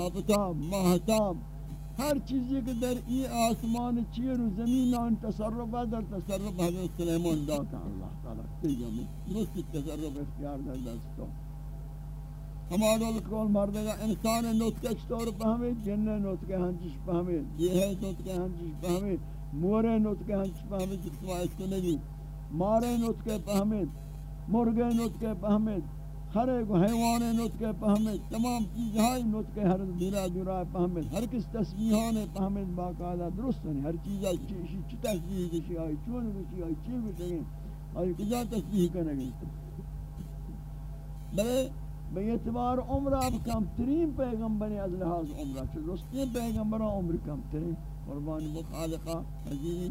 آفتاب مہتاب آره، ہر چیزی کے در ای آسمان چیر و زمین آن تصرف در تصرف حضرت سلیمان داتا اللہ تعالیٰ تیجمع درست تصرف اختیار در دستو ہمارا الکول مردگا انسان نوتکہ چطور پہمیں جن نوتکہ ہنچش پہمیں یہ ہے نوتکہ ہنچش پہمیں مور نوتکہ ہنچش پہمیں جتوا اس کو نہیں مارے نطقے پہمید مرگے نطقے پہمید ہر ایک حیوان نطقے پہمید تمام چیزہائی نطقے ہر دیرہ دیرہ پہمید ہر کس تسبیحان پہمید باقاعدہ درست نہیں، ہر چیزہ چیزی چی تسبیح کشی، آئی چون کشی، آئی چیز کشی، آئی کجا تسبیح کرنے گئی؟ بلے، بے اعتبار عمرہ اب کم ترین پیغمبر از لحاظ عمرہ چھو رسطین پیغمبران عمر کم ترین، قربان مخالقہ حجیری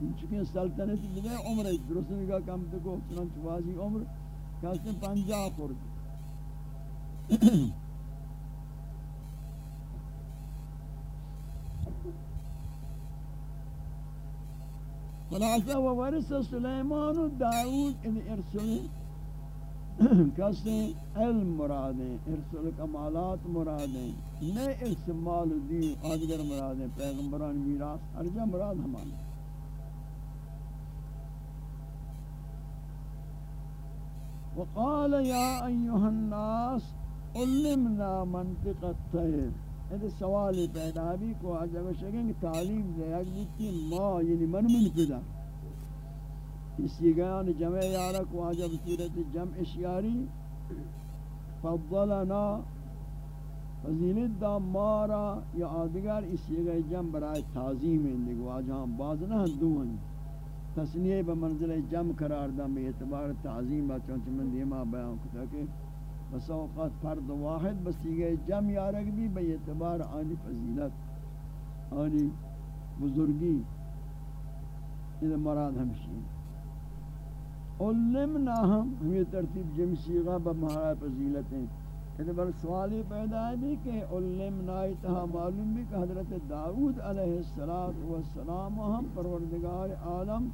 ان سلطنت دیگے عمر درست نگاہ کم تو تکو چنانچہ واضی عمر کہتے پنجا خورد خلاصہ وورث سلیمان و داود ان ارسل کہتے ہیں علم مرادیں ارسل کمالات مرادیں نئے ارس مال دین آدگر مرادیں پیغمبران میراث ارجا مراد ہمانا وقال یا ایوہ الناس، علمنا منطق الطیر یہ سوالی پیدا بھی کو آجا کو شکیں کہ تعلیم دے یک بودتی ما یعنی من من پیدا اسی گیان جمع یارا کو آجا بصورت جمع اشیاری فضلنا فضیلت دا مارا یا آدگر اسی گئی جمع برای تعظیم اندگو. آجا ہم باز نہ دو ہیں. تسنیه به منزل جمع قرار دم به اعتبار تعظیم با چون من دیما بیان کتا کہ بس اوقات فرد واحد بس یہ جمع یارک بھی به اعتبار آنی فضیلت، آنی بزرگی. یہ مراد ہمشی علمنا ہم ہمیں ترتیب جمع سیغا بمہارا فضیلتیں کہ بل سوالی پیدا ہے کہ علمنا اتہا معلوم بھی کہ حضرت داود علیہ السلام و ہم پروردگار عالم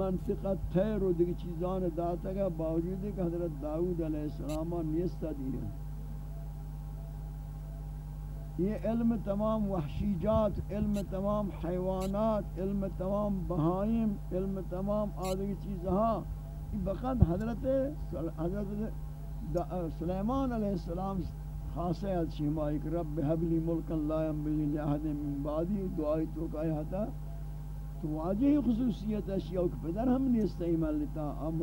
منطقت تیر و دیکھ چیزان داتا گا باوجود کہ حضرت داود علیہ السلام نیستا دیئے یہ علم تمام وحشیجات، علم تمام حیوانات، علم تمام بہائم، علم تمام آدھگی چیزہاں، یہ بقد حضرت حضرت سلیمان علیہ السلام خاص ہے شیما رب حبلی ملک لا ينبغي لاحد من بعدی، دعائی تو کہا تھا تو واجہ خصوصیت اشیاء کہ پدر ہم نے استعمال لیتا ام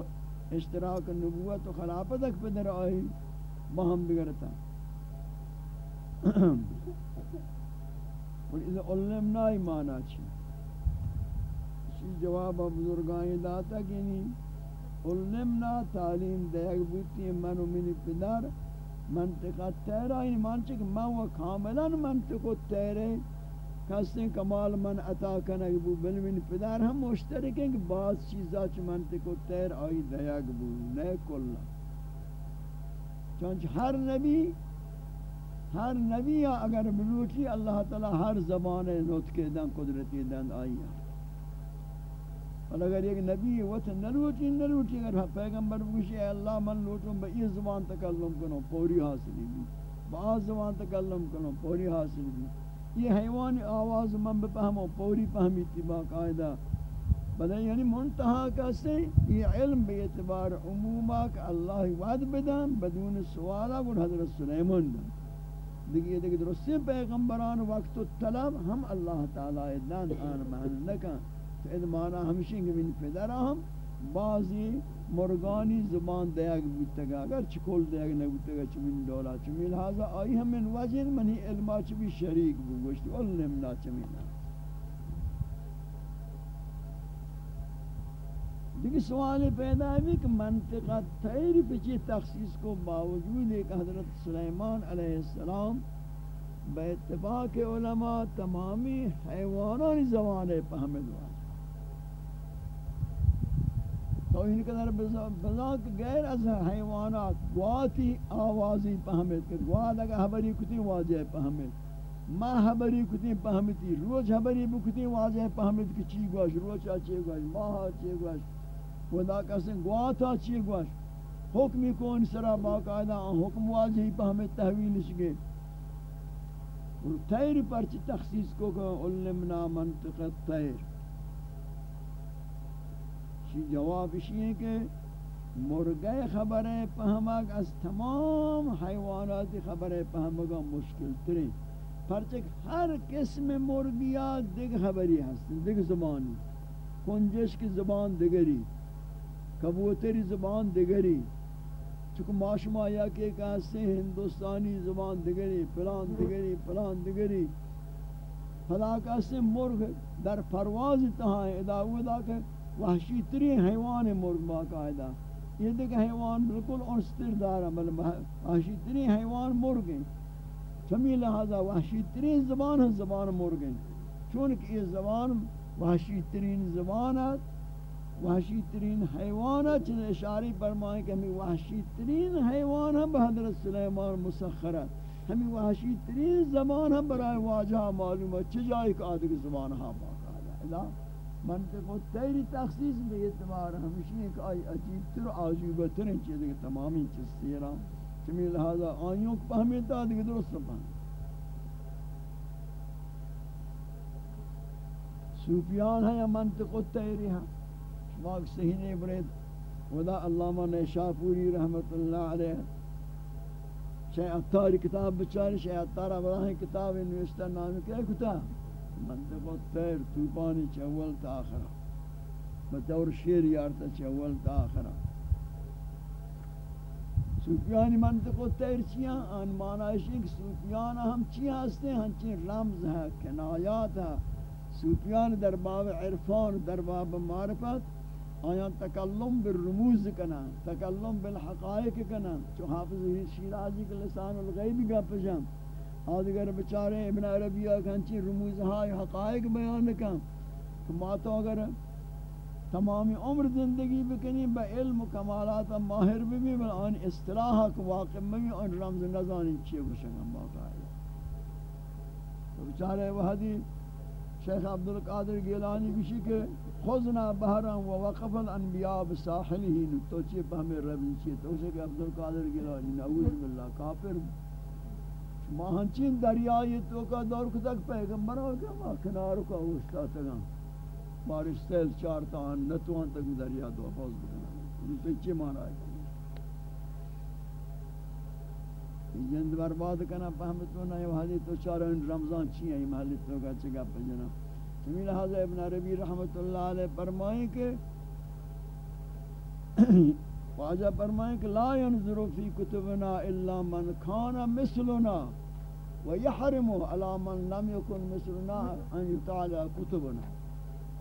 اشتراک نبوت و خلافت ایک پدر آئی باہم بگرتا اور اذا علمنا ایمانا چی۔ اسی جواب بزرگائیں داتا کہ نہیں۔ علمنا تعلیم دیگ بوتی من و منی پدر، منطقہ تیرہ این مانچہ کہ من و کاملا منطقہ تیرے کسی کمال من عطا کنگ بو بل من پدر ہم مشترک ہیں کہ بعض چیزا چھ منطقہ تیر آئی دیگ بو. نئے کلا. چونچہ ہر نبی ہر نبی اگر بلوٹی اللہ تعالی ہر زبان نطق دن، قدرتی دن آئی ہے اور اگر ایک نبی وقت نلوٹی نلوٹی، اگر پیغمبر بوشی اے اللہ من لوٹوں با یہ زبان تکلم کنو پوری حاصلی بھی بعض زبان تکلم کنو پوری حاصلی بھی یہ حیوانی آواز من بپہمو، پوری پہمی تھی باقاعدہ بدن یعنی منتہا کسے یہ علم بے اعتبار عموما کہ اللہ وعد بدن بدون سوالا گوڑ حضرت سلیمان دن۔ دیکھئے دیکھئے درستی پیغمبران وقت طلب ہم اللہ تعالی دن آن محل نکن۔ ادمانا ہمشیں کہ من پدرہ ہم بعضی مرگانی زبان دیگ بودتگا اگر چکول دیگ نبودتگا چمین دولا چمین لہذا آئی ہم من وجن منی علمہ چمی شریک بو گوشتی علمنا چمین دیکھ سوال پیدا ہے کہ منطقہ تیر پچی تخصیص کو باوجود ایک حضرت سلیمان علیہ السلام بے اتفاق علماء تمامی حیوانانی زبانے پہمد ہوا تو ان کے در بزاک غیر از حیوانات، گواتی آوازی پہمت کر گواد اگر حبری کتی واجہ پہمت ما حبری کتی پہمتی روچ حبری بکتی واجہ پہمت کی چی گوش روچ آچی گوش ماہ آچی گوش ودا کسی گوات آچی گوش حکمی کون سرا باقاعدہ حکم واجہی پہمت تحویل شگے اور تیر پرچی تخصیص کو کہ علمنا منطق تیر. شی جواب اسی ہے کہ مرغے خبریں پہمک از تمام حیوانات خبریں پہمگا مشکل ترین۔ پرچک ہر قسم مرغیات دیکھ خبری ہستن دیکھ زبانی کنجش کی زبان دگری کبوتری زبان دگری چکہ معاشمہ یا کہ کہاستے ہندوستانی زبان دگری پلان دگری پلان دگری فلا کہاستے مرغ در پرواز تہاں اداؤ ادا کہ وحشی ترین حیوان مرغ باقاعدہ۔ یہ دیکھ حیوان بالکل انستر دارا بل مطلب وحشی ترین حیوان مرغ ہیں۔ چمی لہذا وحشی ترین زبان ہے، زبان مرغ ہیں۔ چونکہ یہ زبان وحشی ترین زبان ہے، وحشی ترین حیوان ہے۔ چنہ اشاری فرمائیں کہ ہمیں وحشی ترین حیوان ہے بحضرت سلیمان مسخرت ہمیں وحشی ترین زبان ہے برای واجہ معلوم ہے، چجائی کا آدھگ زبان ہاں ہے باقاعدہ منطق و تیری تخصیص بے اعتبار ہمشی ایک آئی عجیب تر آجوبہ تر ہیں چیزیں تمامی چیز سیرا. چمی لہذا آئیوں کو پہمیتا دیکھ درست پہم سوپیان ہیں یا منطق و تیری ہیں شما صحیح نہیں برید ودا علامہ نشاپوری رحمت اللہ علیہ. شیع اتاری کتاب بچاری شیع اتارا براہی کتاب نوشتہ نامی کیا کتا منطق و تیر توپانی چاول تا آخرہ. بطور شیر یارتا چاول تا آخرہ. صوفیانی منطق و تیر چیاں؟ آن معنیش ہے کہ صوفیان ہم چیاں ہستے؟ ہیں ہنچین رمز ہے، کنایات ہے. صوفیان در باب عرفان در باب معرفت آیا تکلم بالرموز کنا تکلم بالحقائق کنا چو حافظ شیرازی کے لسان الغیبی گا پجم آدھگر بچارے ابن عربیہ کنچی رموز ہائی حقائق بیان کن کہ ما تو اگر تمامی عمر زندگی بکنی، با علم و کمالات ماہر بھی بل آن اصطلاح کو واقع میں آن رمز نزانی چیئے بشنگم باقا ہے تو بچارے وحدی شیخ عبدالقادر گیلانی بشی کہ خزنا بحران و وقف الانبیاء بساحلہی تو چی پہمی ربی چی تو اسے کہ عبدالقادر گیلانی، نعوذ باللہ کافر ما ہنچین دریائی تو کا دور کتک پیغمبر ہو کہ ما کنارو کا اوشتا تگا بارش تیل چارتا آن نتوان تک دریا دو حوض بکنا اس چی مانا ہے جند برباد کنا فهمتو نہ یہ حدیث تو چار رمضان چی ہے محل تو کا چگا پجنا تمی لہذا ابن عربی رحمت اللہ علیہ فرمائیں کہ واجہ فرمائیں کہ لا ينظر فی کتبنا الا من کان مثلنا ويحرم على من لم يكن مثلنا ان يطالع کتبنا.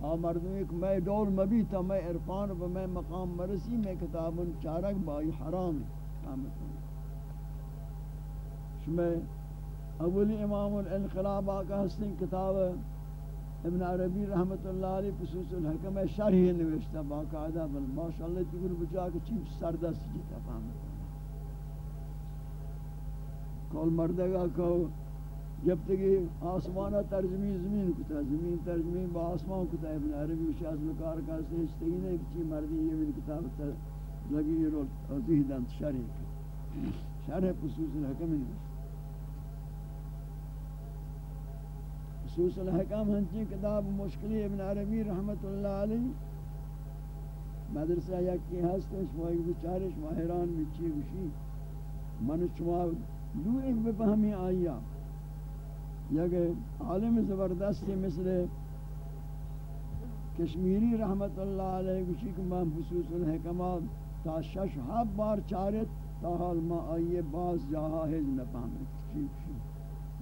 آ مردم، ایک میں دور مبی تا میں عرفان و میں مقام مرسی میں کتاب چارک بائی حرام ہے میں اولی امام الانقلاب آقا حسن کتاب ابن عربی رحمت اللہ علیہ خصوص الحکم شرح نوشتہ باقاعدہ، بل ماشاءاللہ تکر بچا کہ چیز سردست جیتا فهمت کول مردگا کو جب تک آسمانہ ترجمی زمین کتا، زمین ترجمی با آسمان کتا، ابن عربی وشی مکار کا سنشتگی نہیں کچی مردی یہ من کتاب تر لگی یہ رول ذہدن شرح شرح خصوص الحکم نوشتہ۔ خصوص الحکام ہنچی کتاب مشکلی ابن عربی رحمت اللہ علیہ۔ مدرسہ یکی ہستش موئی بچارش ماہران بچی گوشی من شما دو ایک بفہمی آیا یک عالم زبردستی مثل کشمیری رحمت اللہ علیہ گوشی کہ میں خصوص الحکمات تا شش حب بار چارت تا حال ما آئیے باز جاہا ہج نہ پہمت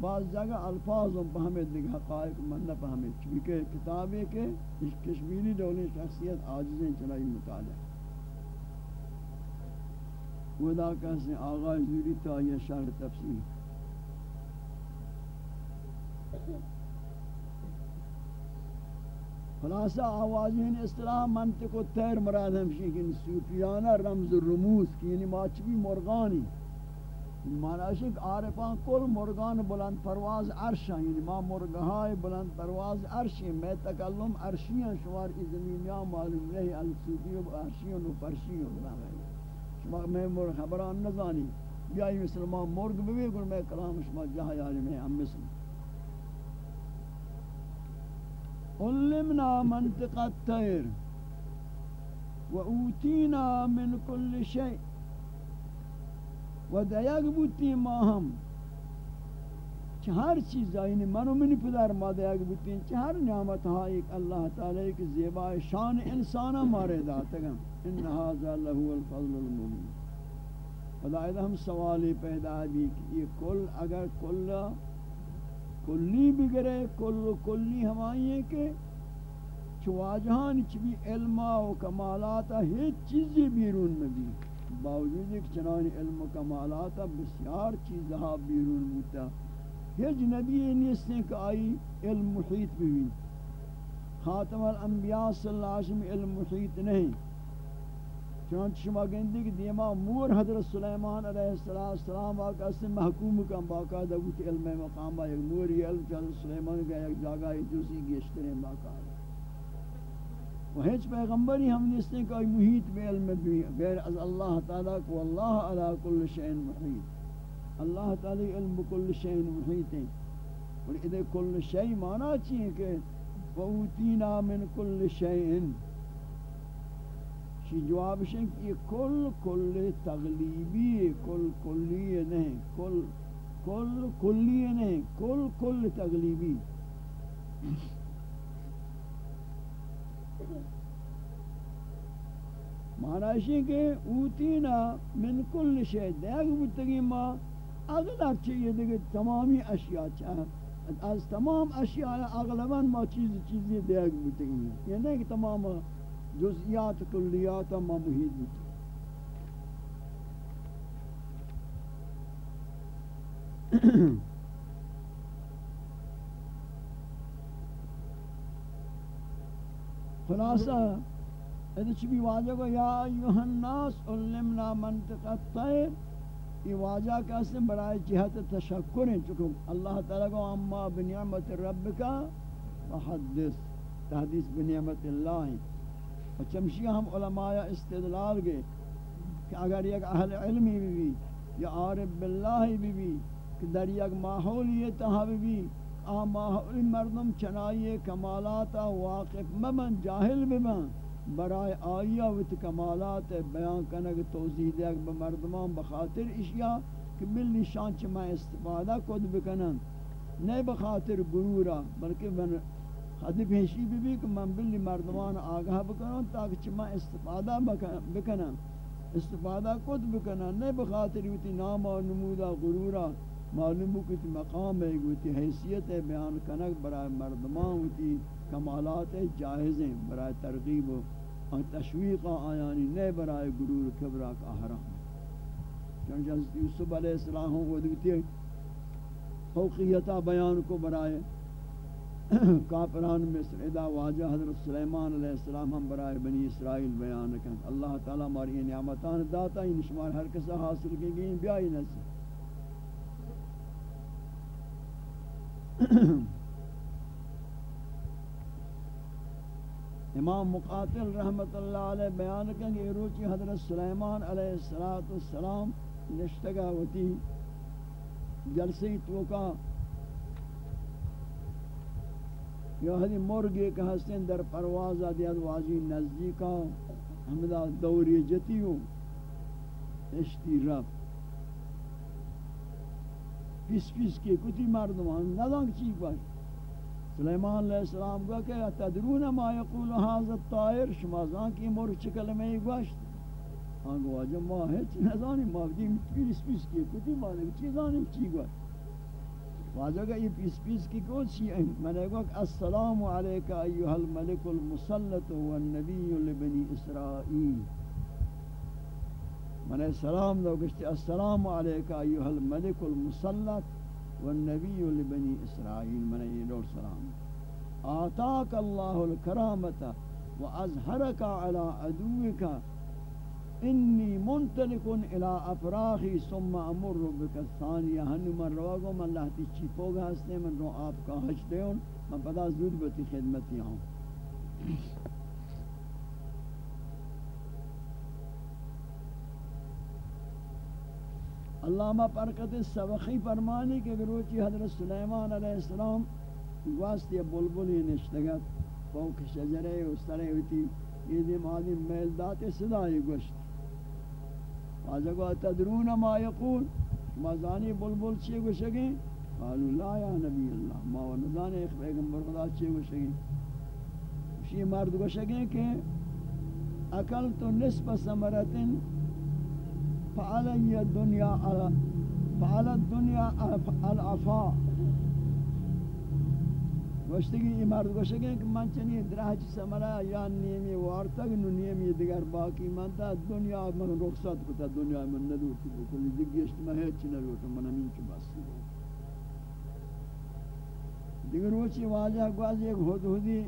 بعض جگہ الفاظ ہم پہمیں دیکھ حقائق من نہ پہمیں چونکہ کتابیں کے اس کشمیری دولی شخصیت آجزیں چلائی مطالعہ۔ ودا کہتے آغاز زوری تا یہ شہر تفسیر خلاصہ آوازین اصطلاح منطق و تیر مراد ہمشی کہ صوفیانہ رمز رموز کی یعنی ماچوی مرغانی۔ معنی عارفان کل مرغان بلند پرواز عرشاں یعنی ما مرغہائے بلند پرواز عرشی میں تکلم عرشیاں شمار کی زمینیاں معلوم نہیں الصوفی و عرشیاں و پرشیاں شما میں مرغ خبران نزانی بیائی مسلمان مرغ بھی گر میں کلام شما جہاں یاری میں ہم مسلم علمنا منطق التیر و اوتینا من کل شیء و دیگ بوتی ما ہم. چہر چیز آئین منو منی پدر ما دیگ بوتی چہر نعمت ہا ایک اللہ تعالی کی زیبا شان انسانا مارے داتگم. انہذا لہو الفضل المبین. خدایدہ ہم سوالی پیدا بھی کہ یہ کل اگر کل کلی بگرے، کل و کلی ہمائی ہیں کہ چواجہان چبی علمہ و کمالاتا ہیچ چیزی بیرون میں بھی باوجود ایک چنان علم و کمالات بسیار چیزها بیرون بوتا ہیچ نبی نیستیں کہ آئی علم محیط بھی خاتم الانبیاء صلی اللہ علیہ وسلم علم محیط نہیں۔ چنانچہ شما گندی کہ دیما مور حضرت سلیمان علیہ السلام آقا سے محکوم کم باقاعدہ بوت علم مقام با ایک موری علم کہ حضرت سلیمان کا ایک جاگہ جوسی گیشتریں باقاعدہ۔ و ہیچ پیغمبری ہم نستے کوئی محیط بے علم بھی غیر از اللہ تعالیٰ کو اللہ علا کل شئین محیط۔ اللہ تعالی علم کل شئین محیط ہیں۔ اور ادھے کل شئی مانا چیئے کہ وَأُوتِينَا مِن كُلِّ شَيْءٍ شی جواب شن کہ یہ کل کل تغلیبی کل کلی نہیں، کل کل کلی نہیں، کل کل تغلیبی۔ معنی ہے کہ اوتینا من کل شے دیگ بتگی ما اغلب چیئے دیگه تمامی اشیاء چاہت از تمام اشیاء اغلباً ما چیز چیزی دیگ بتگی یہ نہیں کہ تمام جزئیات کلیات ما محیط بتگی خلاصہ اذا چبی واجہ کو یا ایوہ الناس علمنا منطق الطیر، یہ واجہ کا اسم برائے جہت تشکر ہیں چکم اللہ تعالیٰ کو اما بنعمت ربکا وحدث تحدیث بنعمت اللہ ہیں۔ اور چمشی ہم علماء استدلال گئے کہ اگر یک اہل علمی بھی بھی، یا عارب باللہ بھی بھی، کہ در یک ماحولیت ہاں بھی بھی ماحول مردم چنائی کمالات واقف ممن، جاہل بمن برائے آیا وت کمالات بیان کنگ توضیح دے بمردمان بخاطر اشیاء کہ ملی شان چما استفادہ کد بکنن۔ نہیں بخاطر غرورا بلکہ من خد پیشی بھی بھی کہ من بلی مردمان آگاہ بکنن تاکہ چما استفادہ بکنن۔ استفادہ کد بکنن۔ نہیں بخاطر وتی نام و نمودا غرورا معلوم کہ مقام ہے حیثیت ہے، بیان کنک برائے مردمان ہوتی کمالات جائز ہیں برائے ترغیب و تشویق آیانی، نئے برائے گرور کبرا کا حرام چونکہ حضرت یوسف علیہ السلام کو دیتی ہے فوقیتا بیان کو برائے <coughs> کافران مصر، ادا واجہ حضرت سلیمان علیہ السلام ہم برائے بنی اسرائیل بیان کریں اللہ تعالیٰ ہماری نعمتان داتا ان شمار ہر کسا حاصل کی گئی، بیائی نسی <coughs> امام مقاتل رحمت اللہ علیہ بیان کریں کہ روچی حضرت سلیمان علیہ السلام نشتگا ہوتی جلسی توکا، یا حدی مرگی کہ ہستن در پرواز دیاد واجی نزدیکا ہمدہ دوری جتیو اشتی رب۔ پیس پیس کی کتی مردمان ندان چی باش؟ سلیمان علیہ السلام گا کہ تدرون ما یقول هذا الطائر، شما زان کی مر چکل گوشت؟ ہاں گو اجا ما ہچ نزانی ما دی پیس پیس کی کتی مالک چیزانی چی گوشت واجہ کہ یہ پیس پیس کی کون سی ہے میں نے کہا السلام علیکہ ایوہ الملک المسلط والنبی لبنی اسرائیل. من السلام دو گشتی السلام علیکہ ایوہ الملک المسلط. والنبی لبنی اسرائیل من یہ دور سلام۔ آتاک اللہ الکرامتا وازہرک علی عدوکا انی منطلق الى افراخی ثم امر بک الثانیہ ہنو من رواگو من اللہ تی چیپوگا ہستے، من رو آپ کا حج دیون من پدا زود بتی خدمتی ہوں۔ علامہ پرکت سبخی فرمانی کہ روچی حضرت سلیمان علیہ السلام واسطی بلبلی نشتگت فوق شجرے اس طرح ہوتی، یہ دیم آدم میل صدای گوشت. واجہ کو تدرون ما یقول مازانی بلبل چی گوشگیں؟ قالوا لا یا نبی اللہ، ما ونزان ایک پیغمبر خدا چی گوشگیں؟ شی مرد گوشگیں کہ اکلت نصف سمرتن فعلی الدنیا فعلی الدنیا العفا. گوشتگی یہ مرد گوشتگی کہ من چنی درہ چی سمرا یا نیمی وارتگ نو نیمی دیگر باقی من تا دنیا من رخصت کتا دنیا من ندوتی بکلی دیگیشت میں ہے چی من امین چی بسی دیگر روچی واجہ گوازی ایک حد حدی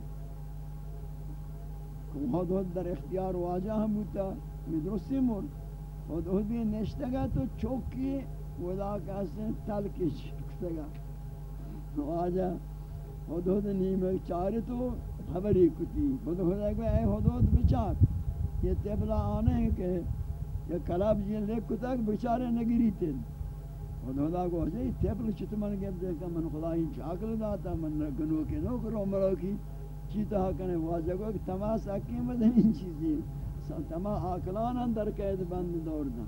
حد حد در اختیار واجہ ہم ہوتا میں درستی مرد و دودی نشتگا تو چوکی ودا کسی تلکی چکتگا تو آجا خود حدود نیم چاری تو خبری کتی خود حدود اگو اے خود حدود بچار یہ تبلا آنے ہیں کہ یہ کلاب جی لے کتاک بچارے نگری تین خود حدود اگو حجی تبلا چت من گب دیکھا من خدا ہی چاکل داتا من گنو کے نو کرو مرو کی چیتا کنے واجہ کو تماس حکیمت ہے ان چیزی تما آکلان اندر قید بند دور دن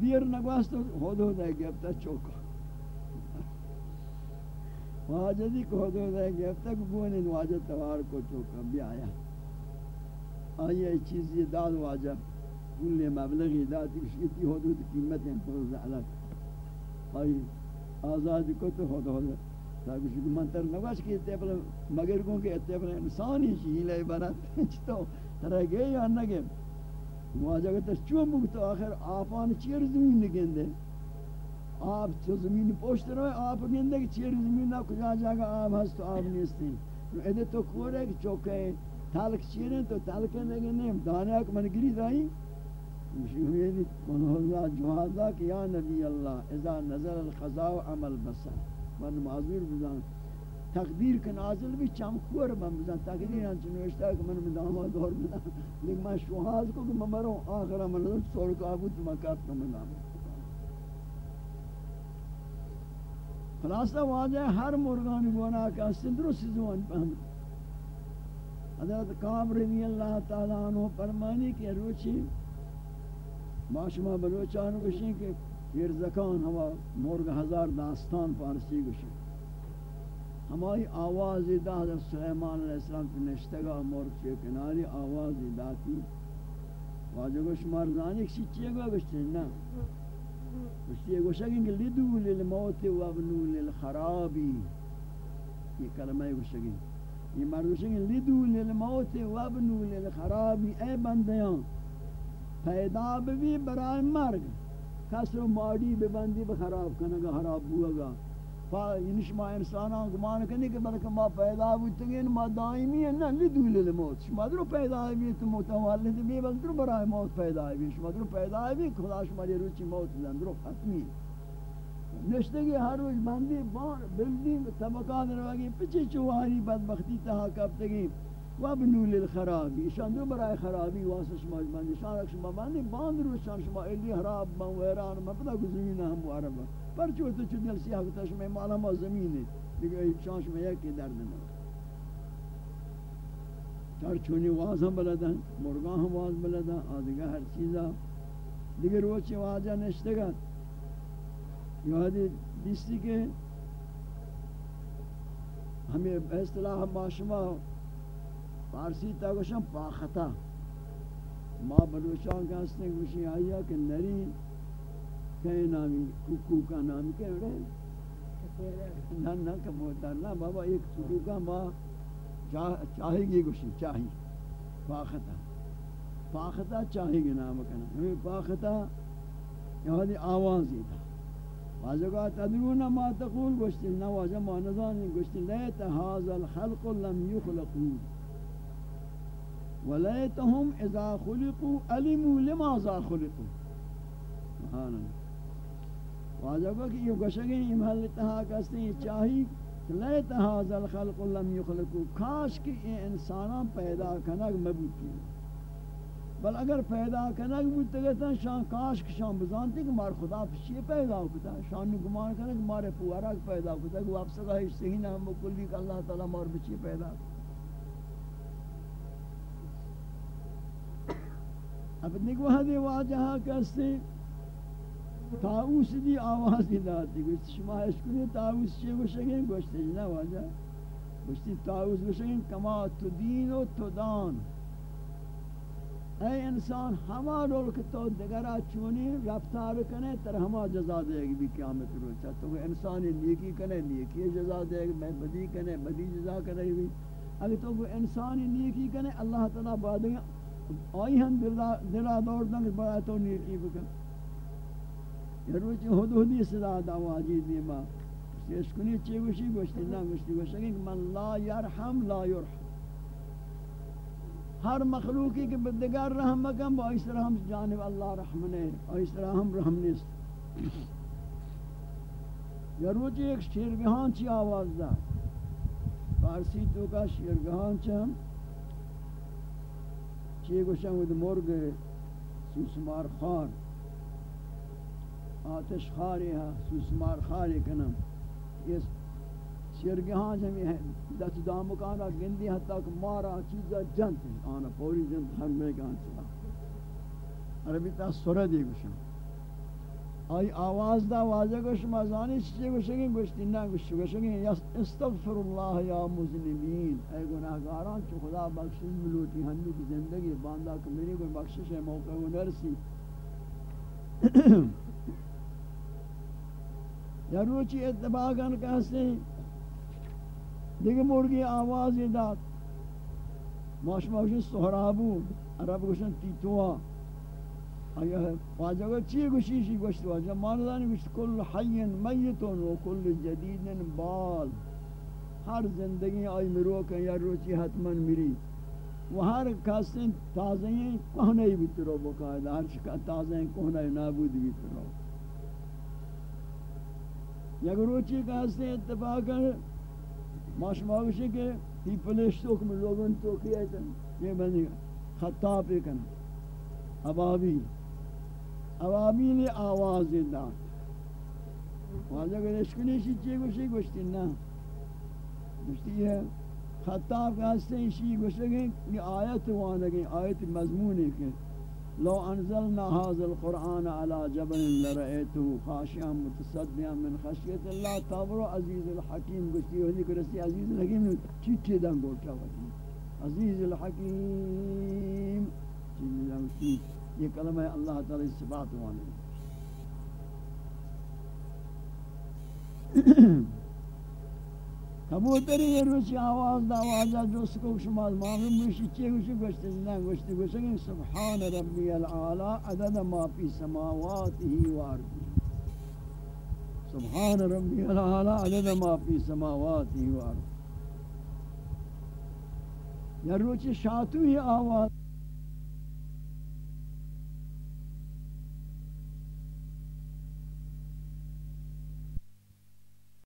دیر نگواست ہود ہود ہے گفتا چوکا. واجدی کو ہود ہود ہے گفتا گونے واجد توار کو چوکا بھی آیا آئی چیز یہ داد واجہ کل مبلغی دادی کشکتی حدود قیمت ہیں پروز علک آئی آزاد کو تو ہود ہود تاکہ شکر منتر نگوش کی اتبال مگر کون کہ اتبال انسانی چیزی لیے برات. <laughs> تو ترہ گئے یا نہ گئے واجہ کہتا چون بگتا آخر؟ آپان چیر زمین نگن دے آپ چو زمین پوشت رہے آپ گندے کہ چیر زمین نہ؟ کجا جاگا آپ ہست تو آپ نیستی؟ ایدے تو کور ہے کہ چوکے تالک چیریں تو تالک نگن دے دانے اک من گری دائی؟ مشہوری کنہو اللہ جوازہ کہ یا نبی اللہ، اذا نظر الخضاء عمل بسر۔ من معذور بزان تقدیر کے نازل بھی چم خور بم بزن. تقدیر ہن چنوشتا کہ من مدام دور بنا لیکن میں شوہاز کو کہ مروں آخر من سوڑ کا ابو مکات کا مدام خلاصہ واجہ ہر مرغان گونا کا سندرو سزوان پہم حضرت کعب رضی اللہ تعالی عنہ فرمانی کہ روچی ماشما بلوچانو کشیں کہ پیر زکان ہوا مرغ ہزار داستان پارسی گشیں ہماری آواز دا حضرت سلیمان علیہ السلام کی نشتگا مرغ کے کناری آواز داتی واجہ گوش مرزانی کسی چیئے گا گوشتے نا گوشتے گوشتے گوشتے کہ لدو للموت و ابنو للخرابی یہ کلمہ گوشتے یہ مرد گوشتے کہ لدو للموت و ابنو للخرابی اے بندیاں پیدا بھی برائے مرگ. کسر و ماڑی ببندی، بخراب کنگا خراب بوگا گا یعنی انسانان گمان کنی کہ بلکہ ما پیدا بودتگین ما دائمی ہیں نا لدول الموت. شما درو پیدا بھی تو متوالد بھی بل درو برای موت پیدا بھی شما درو پیدا بھی خدا شما دی روچی موت دن درو ختمی. نشتگی ہر روز بندی بان بلدنگ طبقات روگی پچی چواری بدبختی تہا کب تگی وابنو للخرابی شان دو برای خرابی واسه شما بندی. شان رک شما بندی، باند رو شان شما الی خراب من ویران من پتا کو زمین ہم وارب پر چو تو چو دل سیاہ کتا شما مالا ما زمین ہے دیگه شان شما یک درد نہ چار چونی واز ہم بلدن مرغا ہم واز بلدن آدھگا ہر چیزا دیگه روچی واجہ نشتگا یادی دیستی کہ ہمیں اصطلاح معاشمہ فارسی تا گوشم پاختا ما بلوچان کا ہستے گوشی آیا کہ نری کہیں نامی، ککو کا نام کہہ رہے نہ نہ کہ محتر بابا، ایک ککو کا ما چاہی گی گوشی چاہی۔ پاختا پاختا چاہی گی نام کنا ہمیں پاختا یہاں دی آواز ہی تھا۔ واجگا تدرون ما تقول گوشتی نواجہ ما نظانی گوشتی، لیت هذا الخلق لم يخلقون ولیتهم اذا خلقوا علموا لماذا خلقوا سبحان اللہ۔ واجب کہ یہ گشگیں یہ محل تہا کستے ہیں چاہی لیت هذا الخلق لم يخلقوا کاش کہ یہ انساناں پیدا کنگ مبوتی بل اگر پیدا کنگ بودتے گئتا شان کاش کہ شان بزانتے کہ مار خدا پچھے پیدا ہوتا شان نے گمان کرنے کہ مارے پوارا پیدا ہوتا کہ واپس کا ہی صحیح نہ ہم کلی کہ اللہ تعالی مار بچھے پیدا۔ ہوتا اب نگو ہدی واجہا کستے تاؤس دی آوازی داتی گوشتی شما اشکری تاؤس چیئے گوشتگیں گوشتی جنا واجہ گوشتی تاؤس گوشتگیں کما تو دین و تو دان اے انسان ہما رول کہ تو دگرہ چونی رفتار کنے تر ہما جزا دے گی بھی قیامت روچا تو انسانی نیکی کنے نیکی جزا دے گی میں بدی کنے بدی جزا کرے گی اگر تو انسانی نیکی کنے اللہ تعالیٰ بعد آئی ہم دلا دور دنگ بڑا تو نیکی بکن یہ حدودی صدا دعواجی دیما. سیشکنی چی گوشی گوشتی نا گوشتی گوشتی کہ من لا یرحم لا یرحم. ہر مخلوقی کے بدگار رحم مکم، با اس طرح ہم جانب اللہ رحمنے اور اس طرح ہم رحم نیست. یا روچی ایک شیرگہان چی آواز دا. فارسی تو کا شیرگہان چم. چی گوشن ود مرگ، سوسمار خار آتش خاری ہے، سوسمار خاری کنم۔ یہ شرگہاں جمعی ہے، دست دامکانا گندی حتی کہ مارا چیزا جنت ہے۔ آنا پوری جنت ہر میں گان چلا عربی تا سورہ دے گوشن آئی آواز دا واجہ گوش مازانی چیزے گوشنگی گوشتی نا گوشتی گوشنگی استغفر اللہ یا مظلمین اے گناہگاران چو خدا بخشش ملوٹی ہمی کی زندگی باندھا کہ میری کوئی بخشش ہے، موقع کو نرسی۔ یا روچی اتباقاً کہتے ہیں۔ دیگه مرگی آوازی داد۔ ماش ماشی سهرابو عرب گوشن تیتوا۔ آیا واجه گو چی گوشیشی گوشت واجه ماندانی گوشت کل حی میتون و کل جدید بال۔ ہر زندگی آئی مرو کہ یا روچی حتما مری۔ و ہر کسی تازہ ہیں کوہنے بھی ترو بقاعدہ ہر شکا تازہ ہیں کوہنے نابود بھی ترو۔ یا روچی کا کسی اتفاقا ماش ماوشی کہ ہی پلشتو کم لوگن تو کیا تھا یہ بنی خطاب کنا ابابی ابابی نے آواز داد واجہ کہ اشکنی شی چی گوشی گوشتی نا گوشتی ہے خطاب کا ہستے شی گوشتی کہ آیت وانگی آیت مضمون ہے کہ لو انزلنا هذا القرآن على جبل لرأيته خاشعا متصدعا من خشية الله تابرو عزيز الحكيم قلتي وهذه كرسي عزيز الحكيم چی چی دن گوشا وجی عزیز الحکیم. چیزی دن یہ کلمہ اللہ تعالی صفات وانے. <clears throat> کبوتری یہ روچی آواز دا آوازہ جو سکو شما معلوم مشی چی گوشی گوشتی زندان گوشتی گوشتی سبحان ربی العالی عدد ما فی سماواتی و ارضی سبحان ربی العالی عدد ما فی سماواتی و ارضی یا روچی شاتوی آواز